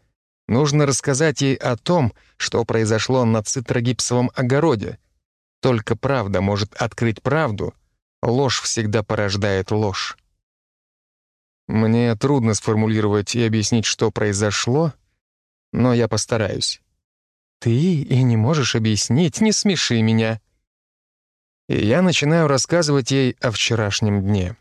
S2: Нужно рассказать ей о том, что произошло на цитрогипсовом огороде. Только правда может открыть правду. Ложь всегда порождает ложь. Мне трудно сформулировать и объяснить, что произошло, но я постараюсь. Ты и не можешь объяснить, не смеши меня. И я начинаю рассказывать ей о вчерашнем дне.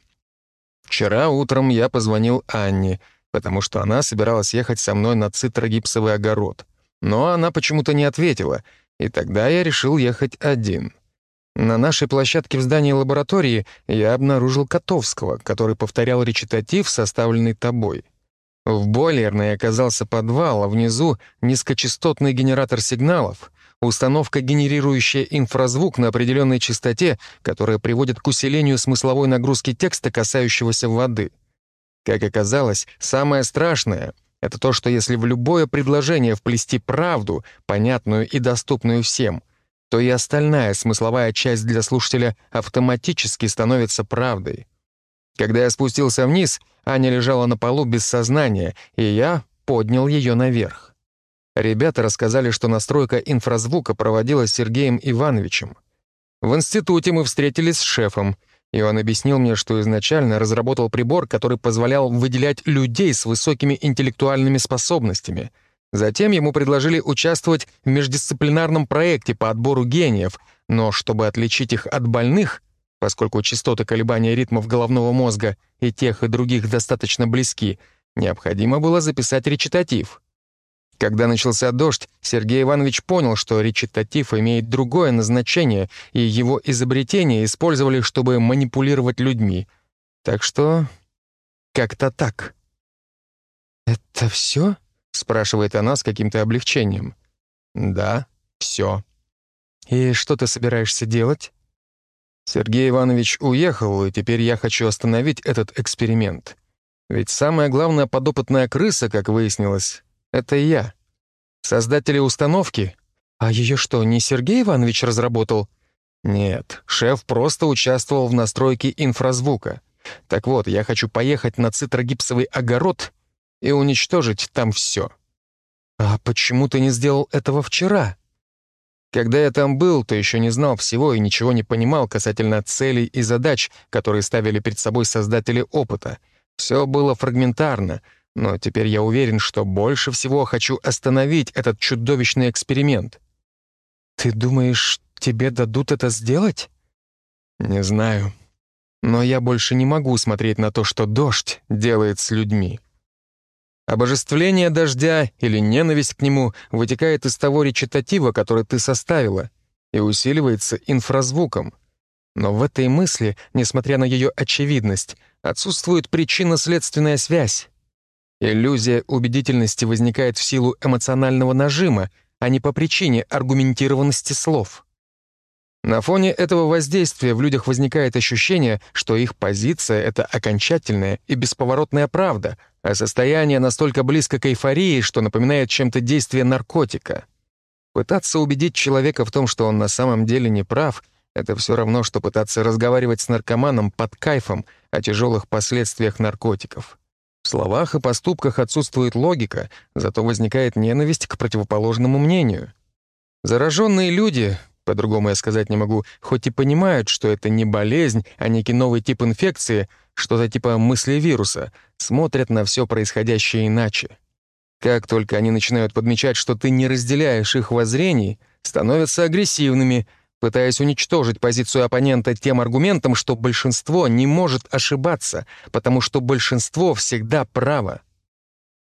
S2: Вчера утром я позвонил Анне, потому что она собиралась ехать со мной на цитрогипсовый огород. Но она почему-то не ответила, и тогда я решил ехать один. На нашей площадке в здании лаборатории я обнаружил Котовского, который повторял речитатив, составленный тобой. В бойлерной оказался подвал, а внизу — низкочастотный генератор сигналов, установка, генерирующая инфразвук на определенной частоте, которая приводит к усилению смысловой нагрузки текста, касающегося воды. Как оказалось, самое страшное — это то, что если в любое предложение вплести правду, понятную и доступную всем, то и остальная смысловая часть для слушателя автоматически становится правдой. Когда я спустился вниз, Аня лежала на полу без сознания, и я поднял ее наверх. Ребята рассказали, что настройка инфразвука проводилась Сергеем Ивановичем. В институте мы встретились с шефом, и он объяснил мне, что изначально разработал прибор, который позволял выделять людей с высокими интеллектуальными способностями. Затем ему предложили участвовать в междисциплинарном проекте по отбору гениев, но чтобы отличить их от больных — Поскольку частоты колебания ритмов головного мозга и тех, и других достаточно близки, необходимо было записать речитатив. Когда начался дождь, Сергей Иванович понял, что речитатив имеет другое назначение, и его изобретение использовали, чтобы манипулировать людьми. Так что как-то так. «Это все?» — спрашивает она с каким-то облегчением. «Да, все». «И что ты собираешься делать?» Сергей Иванович уехал, и теперь я хочу остановить этот эксперимент. Ведь самая главная подопытная крыса, как выяснилось, это я. Создатели установки. А ее что, не Сергей Иванович разработал? Нет, шеф просто участвовал в настройке инфразвука. Так вот, я хочу поехать на цитрогипсовый огород и уничтожить там все. А почему ты не сделал этого вчера? Когда я там был, то еще не знал всего и ничего не понимал касательно целей и задач, которые ставили перед собой создатели опыта. Все было фрагментарно, но теперь я уверен, что больше всего хочу остановить этот чудовищный эксперимент. «Ты думаешь, тебе дадут это сделать?» «Не знаю. Но я больше не могу смотреть на то, что дождь делает с людьми». Обожествление дождя или ненависть к нему вытекает из того речитатива, который ты составила, и усиливается инфразвуком. Но в этой мысли, несмотря на ее очевидность, отсутствует причинно-следственная связь. Иллюзия убедительности возникает в силу эмоционального нажима, а не по причине аргументированности слов. На фоне этого воздействия в людях возникает ощущение, что их позиция — это окончательная и бесповоротная правда, а состояние настолько близко к эйфории, что напоминает чем-то действие наркотика. Пытаться убедить человека в том, что он на самом деле не прав, это все равно, что пытаться разговаривать с наркоманом под кайфом о тяжелых последствиях наркотиков. В словах и поступках отсутствует логика, зато возникает ненависть к противоположному мнению. Зараженные люди, по-другому я сказать не могу, хоть и понимают, что это не болезнь, а некий новый тип инфекции, что-то типа мысли вируса, смотрят на все происходящее иначе. Как только они начинают подмечать, что ты не разделяешь их воззрений, становятся агрессивными, пытаясь уничтожить позицию оппонента тем аргументом, что большинство не может ошибаться, потому что большинство всегда право.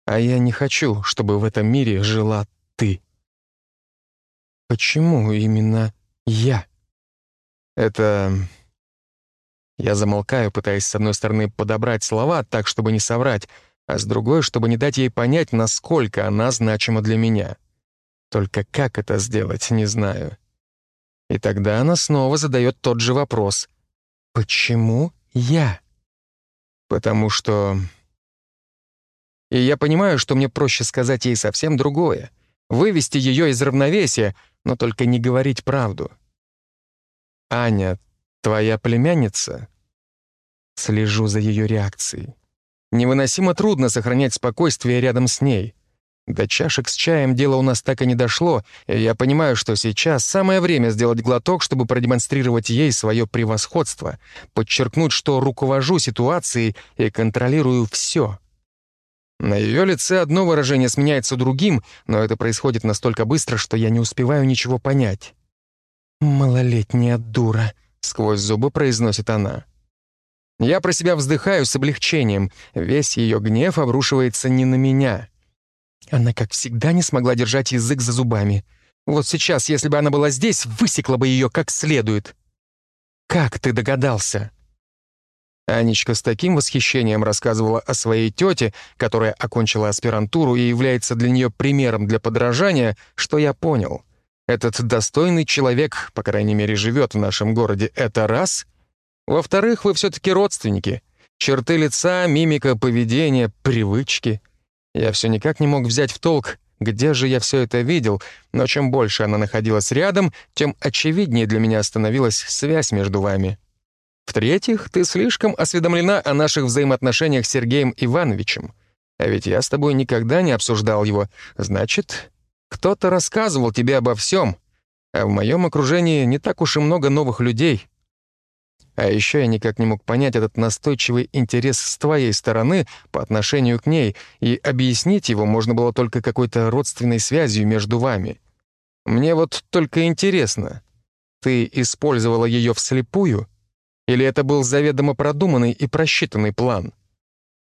S2: А я не хочу, чтобы в этом мире жила ты. Почему именно я? Это... Я замолкаю, пытаясь с одной стороны подобрать слова так, чтобы не соврать, а с другой, чтобы не дать ей понять, насколько она значима для меня. Только как это сделать, не знаю. И тогда она снова задает тот же вопрос. «Почему я?» «Потому что...» И я понимаю, что мне проще сказать ей совсем другое — вывести ее из равновесия, но только не говорить правду. «Аня, твоя племянница?» Слежу за ее реакцией. Невыносимо трудно сохранять спокойствие рядом с ней. До чашек с чаем дело у нас так и не дошло, и я понимаю, что сейчас самое время сделать глоток, чтобы продемонстрировать ей свое превосходство, подчеркнуть, что руковожу ситуацией и контролирую все. На ее лице одно выражение сменяется другим, но это происходит настолько быстро, что я не успеваю ничего понять. «Малолетняя дура», — сквозь зубы произносит она. Я про себя вздыхаю с облегчением. Весь ее гнев обрушивается не на меня. Она, как всегда, не смогла держать язык за зубами. Вот сейчас, если бы она была здесь, высекла бы ее как следует. «Как ты догадался?» Анечка с таким восхищением рассказывала о своей тете, которая окончила аспирантуру и является для нее примером для подражания, что я понял. Этот достойный человек, по крайней мере, живет в нашем городе, это раз. Во-вторых, вы все-таки родственники. Черты лица, мимика, поведение, привычки. Я все никак не мог взять в толк, где же я все это видел, но чем больше она находилась рядом, тем очевиднее для меня становилась связь между вами. В-третьих, ты слишком осведомлена о наших взаимоотношениях с Сергеем Ивановичем. А ведь я с тобой никогда не обсуждал его. Значит, кто-то рассказывал тебе обо всем. А в моем окружении не так уж и много новых людей. А еще я никак не мог понять этот настойчивый интерес с твоей стороны по отношению к ней, и объяснить его можно было только какой-то родственной связью между вами. Мне вот только интересно, ты использовала ее вслепую или это был заведомо продуманный и просчитанный план?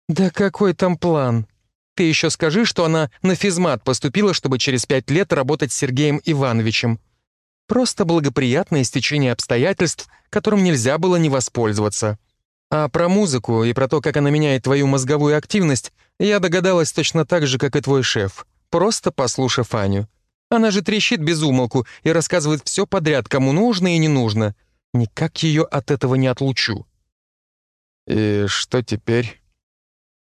S2: Да какой там план? Ты еще скажи, что она на физмат поступила, чтобы через пять лет работать с Сергеем Ивановичем. Просто благоприятное стечение обстоятельств, которым нельзя было не воспользоваться. А про музыку и про то, как она меняет твою мозговую активность, я догадалась точно так же, как и твой шеф, просто послушав Аню. Она же трещит без умолку и рассказывает все подряд, кому нужно и не нужно — Никак ее от этого не отлучу. И что теперь?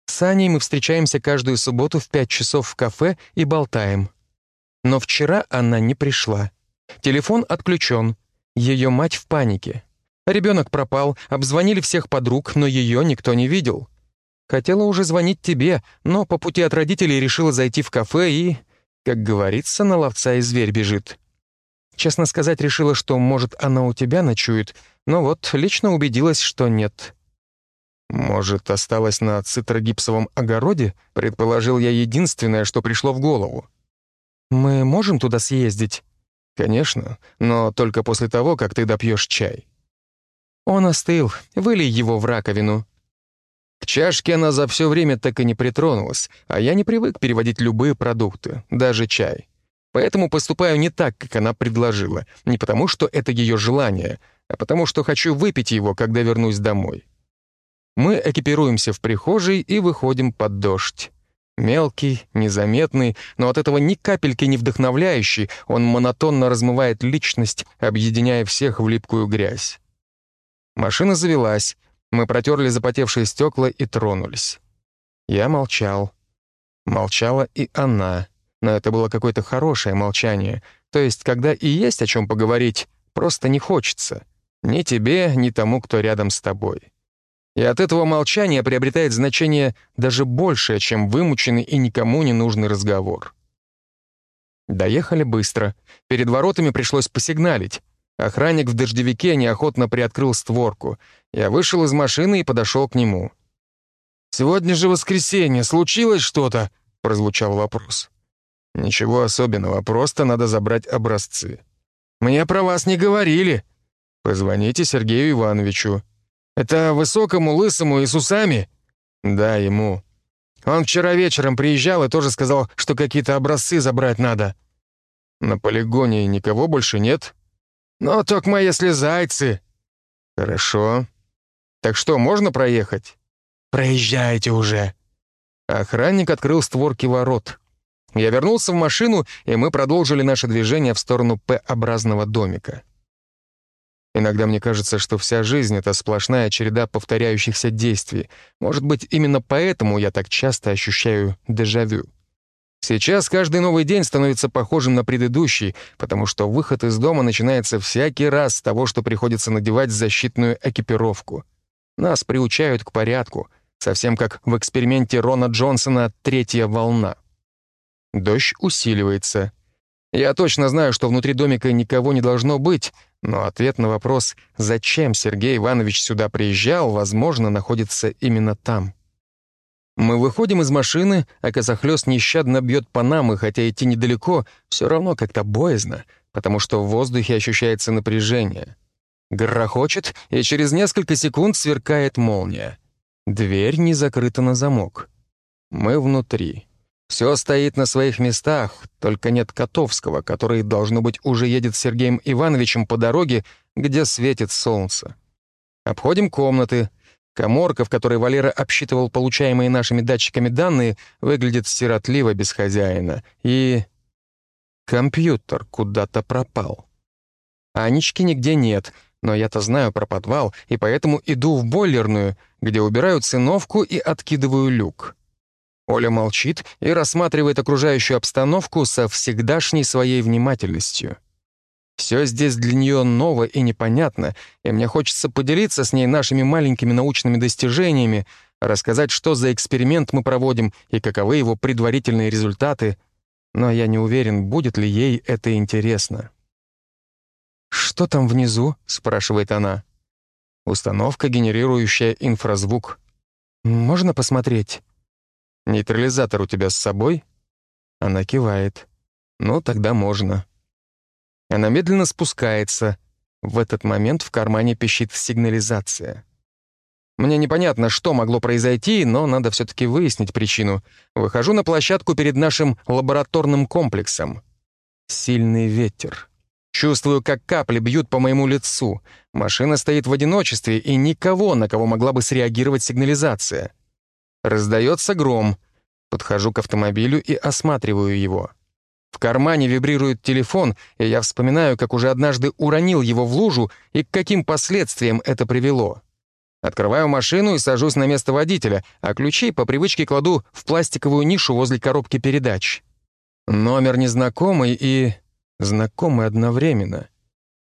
S2: С Аней мы встречаемся каждую субботу в пять часов в кафе и болтаем. Но вчера она не пришла. Телефон отключен. Ее мать в панике. Ребенок пропал, обзвонили всех подруг, но ее никто не видел. Хотела уже звонить тебе, но по пути от родителей решила зайти в кафе и, как говорится, на ловца и зверь бежит. Честно сказать, решила, что, может, она у тебя ночует, но вот лично убедилась, что нет. «Может, осталась на цитрогипсовом огороде?» — предположил я единственное, что пришло в голову. «Мы можем туда съездить?» «Конечно, но только после того, как ты допьешь чай». «Он остыл. Вылей его в раковину». К чашке она за все время так и не притронулась, а я не привык переводить любые продукты, даже чай. Поэтому поступаю не так, как она предложила. Не потому, что это ее желание, а потому, что хочу выпить его, когда вернусь домой. Мы экипируемся в прихожей и выходим под дождь. Мелкий, незаметный, но от этого ни капельки не вдохновляющий, он монотонно размывает личность, объединяя всех в липкую грязь. Машина завелась, мы протерли запотевшие стекла и тронулись. Я молчал. Молчала и она но это было какое-то хорошее молчание. То есть, когда и есть о чем поговорить, просто не хочется. Ни тебе, ни тому, кто рядом с тобой. И от этого молчания приобретает значение даже большее, чем вымученный и никому не нужный разговор. Доехали быстро. Перед воротами пришлось посигналить. Охранник в дождевике неохотно приоткрыл створку. Я вышел из машины и подошел к нему. «Сегодня же воскресенье, случилось что-то?» — прозвучал вопрос. «Ничего особенного, просто надо забрать образцы». «Мне про вас не говорили». «Позвоните Сергею Ивановичу». «Это высокому, лысому и с усами?» «Да, ему». «Он вчера вечером приезжал и тоже сказал, что какие-то образцы забрать надо». «На полигоне никого больше нет?» «Ну, только если зайцы». «Хорошо. Так что, можно проехать?» «Проезжайте уже». Охранник открыл створки ворот. Я вернулся в машину, и мы продолжили наше движение в сторону П-образного домика. Иногда мне кажется, что вся жизнь — это сплошная череда повторяющихся действий. Может быть, именно поэтому я так часто ощущаю дежавю. Сейчас каждый новый день становится похожим на предыдущий, потому что выход из дома начинается всякий раз с того, что приходится надевать защитную экипировку. Нас приучают к порядку, совсем как в эксперименте Рона Джонсона «Третья волна». Дождь усиливается. Я точно знаю, что внутри домика никого не должно быть, но ответ на вопрос, зачем Сергей Иванович сюда приезжал, возможно, находится именно там. Мы выходим из машины, а Казахлёст нещадно бьет по нам, и хотя идти недалеко, все равно как-то боязно, потому что в воздухе ощущается напряжение. Грохочет, и через несколько секунд сверкает молния. Дверь не закрыта на замок. Мы внутри. Все стоит на своих местах, только нет Котовского, который, должно быть, уже едет с Сергеем Ивановичем по дороге, где светит солнце. Обходим комнаты — Коморка, в которой Валера обсчитывал получаемые нашими датчиками данные, выглядит сиротливо без хозяина. И... Компьютер куда-то пропал. Анечки нигде нет, но я-то знаю про подвал, и поэтому иду в бойлерную, где убираю циновку и откидываю люк. Оля молчит и рассматривает окружающую обстановку со всегдашней своей внимательностью. Все здесь для нее ново и непонятно, и мне хочется поделиться с ней нашими маленькими научными достижениями, рассказать, что за эксперимент мы проводим и каковы его предварительные результаты, но я не уверен, будет ли ей это интересно. «Что там внизу?» — спрашивает она. «Установка, генерирующая инфразвук. Можно посмотреть?» «Нейтрализатор у тебя с собой?» Она кивает. «Ну, тогда можно». Она медленно спускается. В этот момент в кармане пищит сигнализация. Мне непонятно, что могло произойти, но надо все-таки выяснить причину. Выхожу на площадку перед нашим лабораторным комплексом. Сильный ветер. Чувствую, как капли бьют по моему лицу. Машина стоит в одиночестве, и никого, на кого могла бы среагировать сигнализация. Раздается гром. Подхожу к автомобилю и осматриваю его. В кармане вибрирует телефон, и я вспоминаю, как уже однажды уронил его в лужу и к каким последствиям это привело. Открываю машину и сажусь на место водителя, а ключи по привычке кладу в пластиковую нишу возле коробки передач. Номер незнакомый и... знакомый одновременно.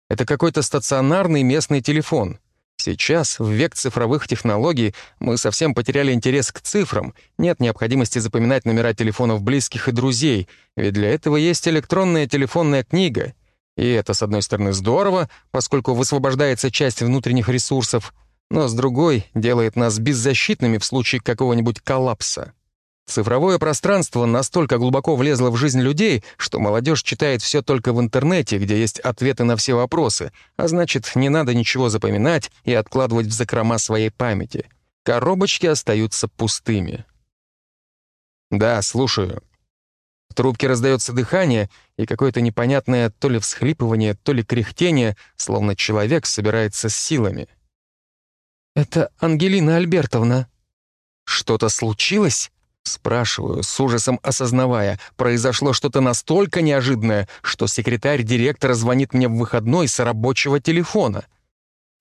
S2: Это какой-то стационарный местный телефон. Сейчас, в век цифровых технологий, мы совсем потеряли интерес к цифрам. Нет необходимости запоминать номера телефонов близких и друзей, ведь для этого есть электронная телефонная книга. И это, с одной стороны, здорово, поскольку высвобождается часть внутренних ресурсов, но с другой делает нас беззащитными в случае какого-нибудь коллапса. Цифровое пространство настолько глубоко влезло в жизнь людей, что молодежь читает все только в интернете, где есть ответы на все вопросы, а значит, не надо ничего запоминать и откладывать в закрома своей памяти. Коробочки остаются пустыми. «Да, слушаю». В трубке раздается дыхание и какое-то непонятное то ли всхлипывание, то ли кряхтение, словно человек собирается с силами. «Это Ангелина Альбертовна». «Что-то случилось?» Спрашиваю, с ужасом осознавая, произошло что-то настолько неожиданное, что секретарь директора звонит мне в выходной с рабочего телефона.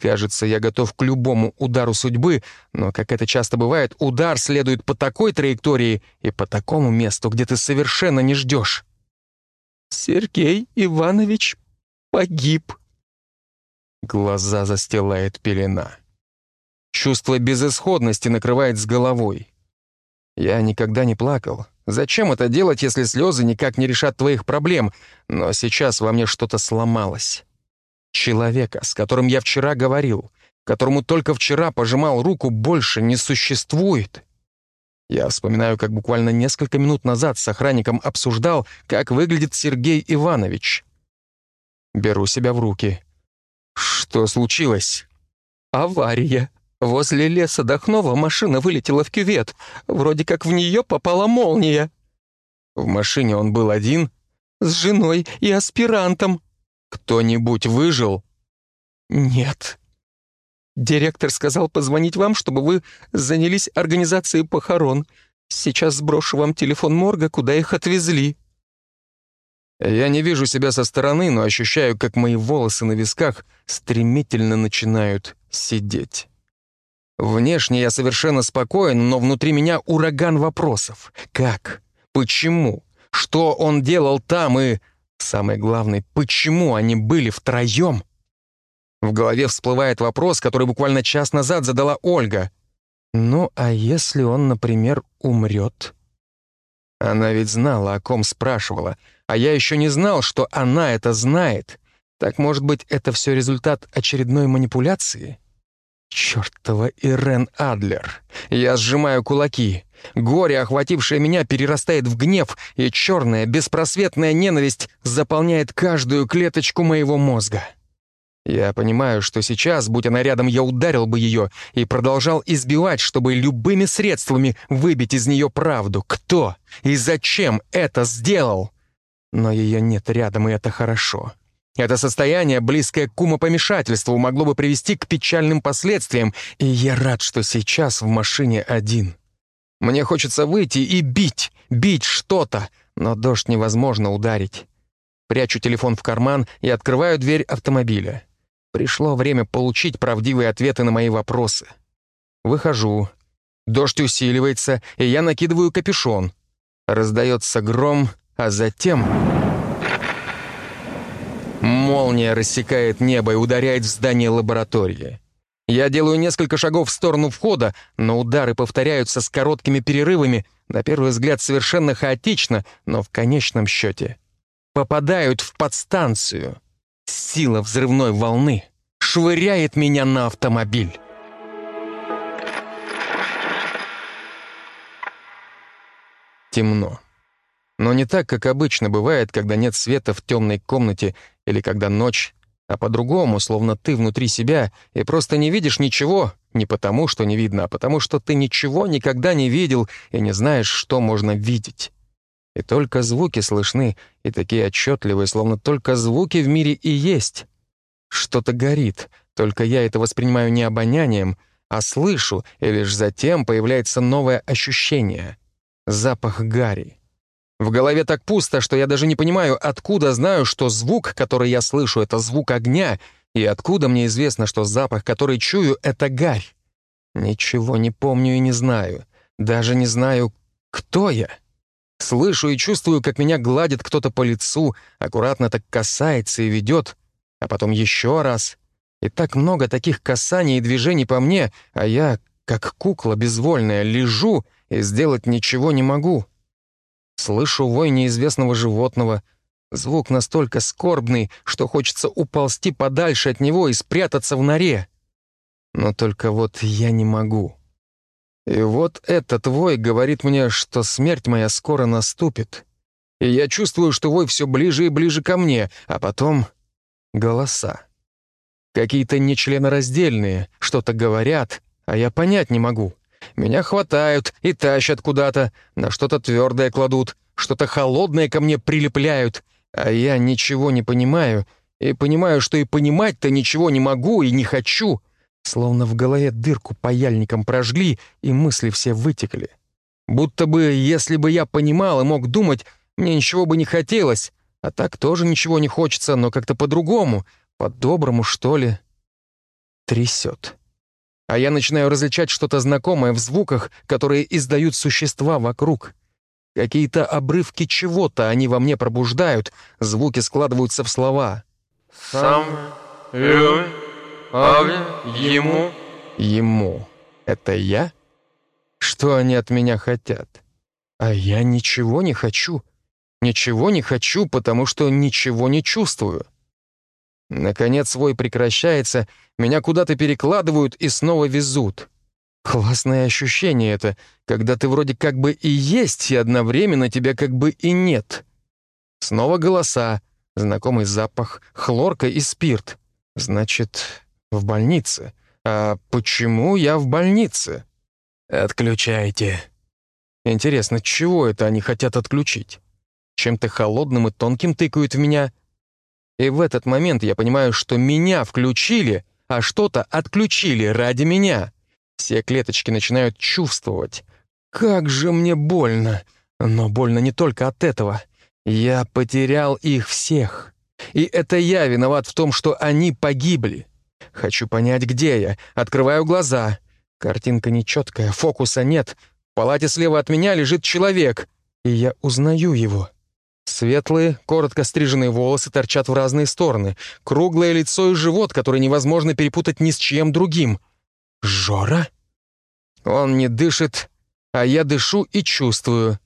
S2: Кажется, я готов к любому удару судьбы, но, как это часто бывает, удар следует по такой траектории и по такому месту, где ты совершенно не ждешь. «Сергей Иванович погиб». Глаза застилает пелена. Чувство безысходности накрывает с головой. Я никогда не плакал. Зачем это делать, если слезы никак не решат твоих проблем? Но сейчас во мне что-то сломалось. Человека, с которым я вчера говорил, которому только вчера пожимал руку, больше не существует. Я вспоминаю, как буквально несколько минут назад с охранником обсуждал, как выглядит Сергей Иванович. Беру себя в руки. Что случилось? Авария. Возле леса Дохнова машина вылетела в кювет. Вроде как в нее попала молния. В машине он был один? С женой и аспирантом. Кто-нибудь выжил? Нет. Директор сказал позвонить вам, чтобы вы занялись организацией похорон. Сейчас сброшу вам телефон морга, куда их отвезли. Я не вижу себя со стороны, но ощущаю, как мои волосы на висках стремительно начинают сидеть. Внешне я совершенно спокоен, но внутри меня ураган вопросов. Как? Почему? Что он делал там и, самое главное, почему они были втроем? В голове всплывает вопрос, который буквально час назад задала Ольга. «Ну, а если он, например, умрет?» Она ведь знала, о ком спрашивала, а я еще не знал, что она это знает. Так, может быть, это все результат очередной манипуляции? Чёртова Ирен Адлер. Я сжимаю кулаки. Горе, охватившее меня, перерастает в гнев, и черная, беспросветная ненависть заполняет каждую клеточку моего мозга. Я понимаю, что сейчас, будь она рядом, я ударил бы ее и продолжал избивать, чтобы любыми средствами выбить из нее правду. Кто и зачем это сделал? Но ее нет рядом, и это хорошо. Это состояние, близкое к умопомешательству, могло бы привести к печальным последствиям, и я рад, что сейчас в машине один. Мне хочется выйти и бить, бить что-то, но дождь невозможно ударить. Прячу телефон в карман и открываю дверь автомобиля. Пришло время получить правдивые ответы на мои вопросы. Выхожу. Дождь усиливается, и я накидываю капюшон. Раздается гром, а затем... Молния рассекает небо и ударяет в здание лаборатории. Я делаю несколько шагов в сторону входа, но удары повторяются с короткими перерывами, на первый взгляд совершенно хаотично, но в конечном счете попадают в подстанцию. Сила взрывной волны швыряет меня на автомобиль. Темно. Но не так, как обычно бывает, когда нет света в темной комнате или когда ночь, а по-другому, словно ты внутри себя и просто не видишь ничего, не потому, что не видно, а потому, что ты ничего никогда не видел и не знаешь, что можно видеть. И только звуки слышны, и такие отчетливые, словно только звуки в мире и есть. Что-то горит, только я это воспринимаю не обонянием, а слышу, и лишь затем появляется новое ощущение — запах гари. В голове так пусто, что я даже не понимаю, откуда знаю, что звук, который я слышу, — это звук огня, и откуда мне известно, что запах, который чую, — это гарь. Ничего не помню и не знаю. Даже не знаю, кто я. Слышу и чувствую, как меня гладит кто-то по лицу, аккуратно так касается и ведет, а потом еще раз. И так много таких касаний и движений по мне, а я, как кукла безвольная, лежу и сделать ничего не могу. Слышу вой неизвестного животного. Звук настолько скорбный, что хочется уползти подальше от него и спрятаться в норе. Но только вот я не могу. И вот этот вой говорит мне, что смерть моя скоро наступит. И я чувствую, что вой все ближе и ближе ко мне, а потом голоса. Какие-то нечленораздельные, что-то говорят, а я понять не могу. Меня хватают и тащат куда-то, на что-то твердое кладут, что-то холодное ко мне прилепляют, а я ничего не понимаю, и понимаю, что и понимать-то ничего не могу и не хочу. Словно в голове дырку паяльником прожгли, и мысли все вытекли. Будто бы, если бы я понимал и мог думать, мне ничего бы не хотелось, а так тоже ничего не хочется, но как-то по-другому, по-доброму, что ли. Трясет а я начинаю различать что-то знакомое в звуках, которые издают существа вокруг. Какие-то обрывки чего-то они во мне пробуждают, звуки складываются в слова.
S1: «Сам, ю, ави, ему».
S2: «Ему. Это я? Что они от меня хотят? А я ничего не хочу. Ничего не хочу, потому что ничего не чувствую». Наконец свой прекращается, меня куда-то перекладывают и снова везут. Классное ощущение это, когда ты вроде как бы и есть, и одновременно тебя как бы и нет. Снова голоса, знакомый запах, хлорка и спирт. Значит, в больнице. А почему я в больнице? Отключайте. Интересно, чего это они хотят отключить? Чем-то холодным и тонким тыкают в меня — и в этот момент я понимаю, что меня включили, а что-то отключили ради меня. Все клеточки начинают чувствовать. Как же мне больно. Но больно не только от этого. Я потерял их всех. И это я виноват в том, что они погибли. Хочу понять, где я. Открываю глаза. Картинка нечеткая, фокуса нет. В палате слева от меня лежит человек. И я узнаю его. Светлые, коротко стриженные волосы торчат в разные стороны. Круглое лицо и живот, который невозможно перепутать ни с чем другим. Жора? Он не дышит, а я дышу и чувствую.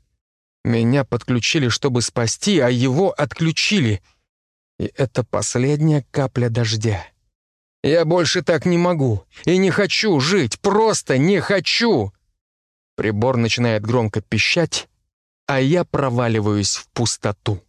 S2: Меня подключили, чтобы спасти, а его отключили. И это последняя капля дождя. Я больше так не могу и не хочу жить, просто не хочу. Прибор начинает громко пищать, а я проваливаюсь в пустоту.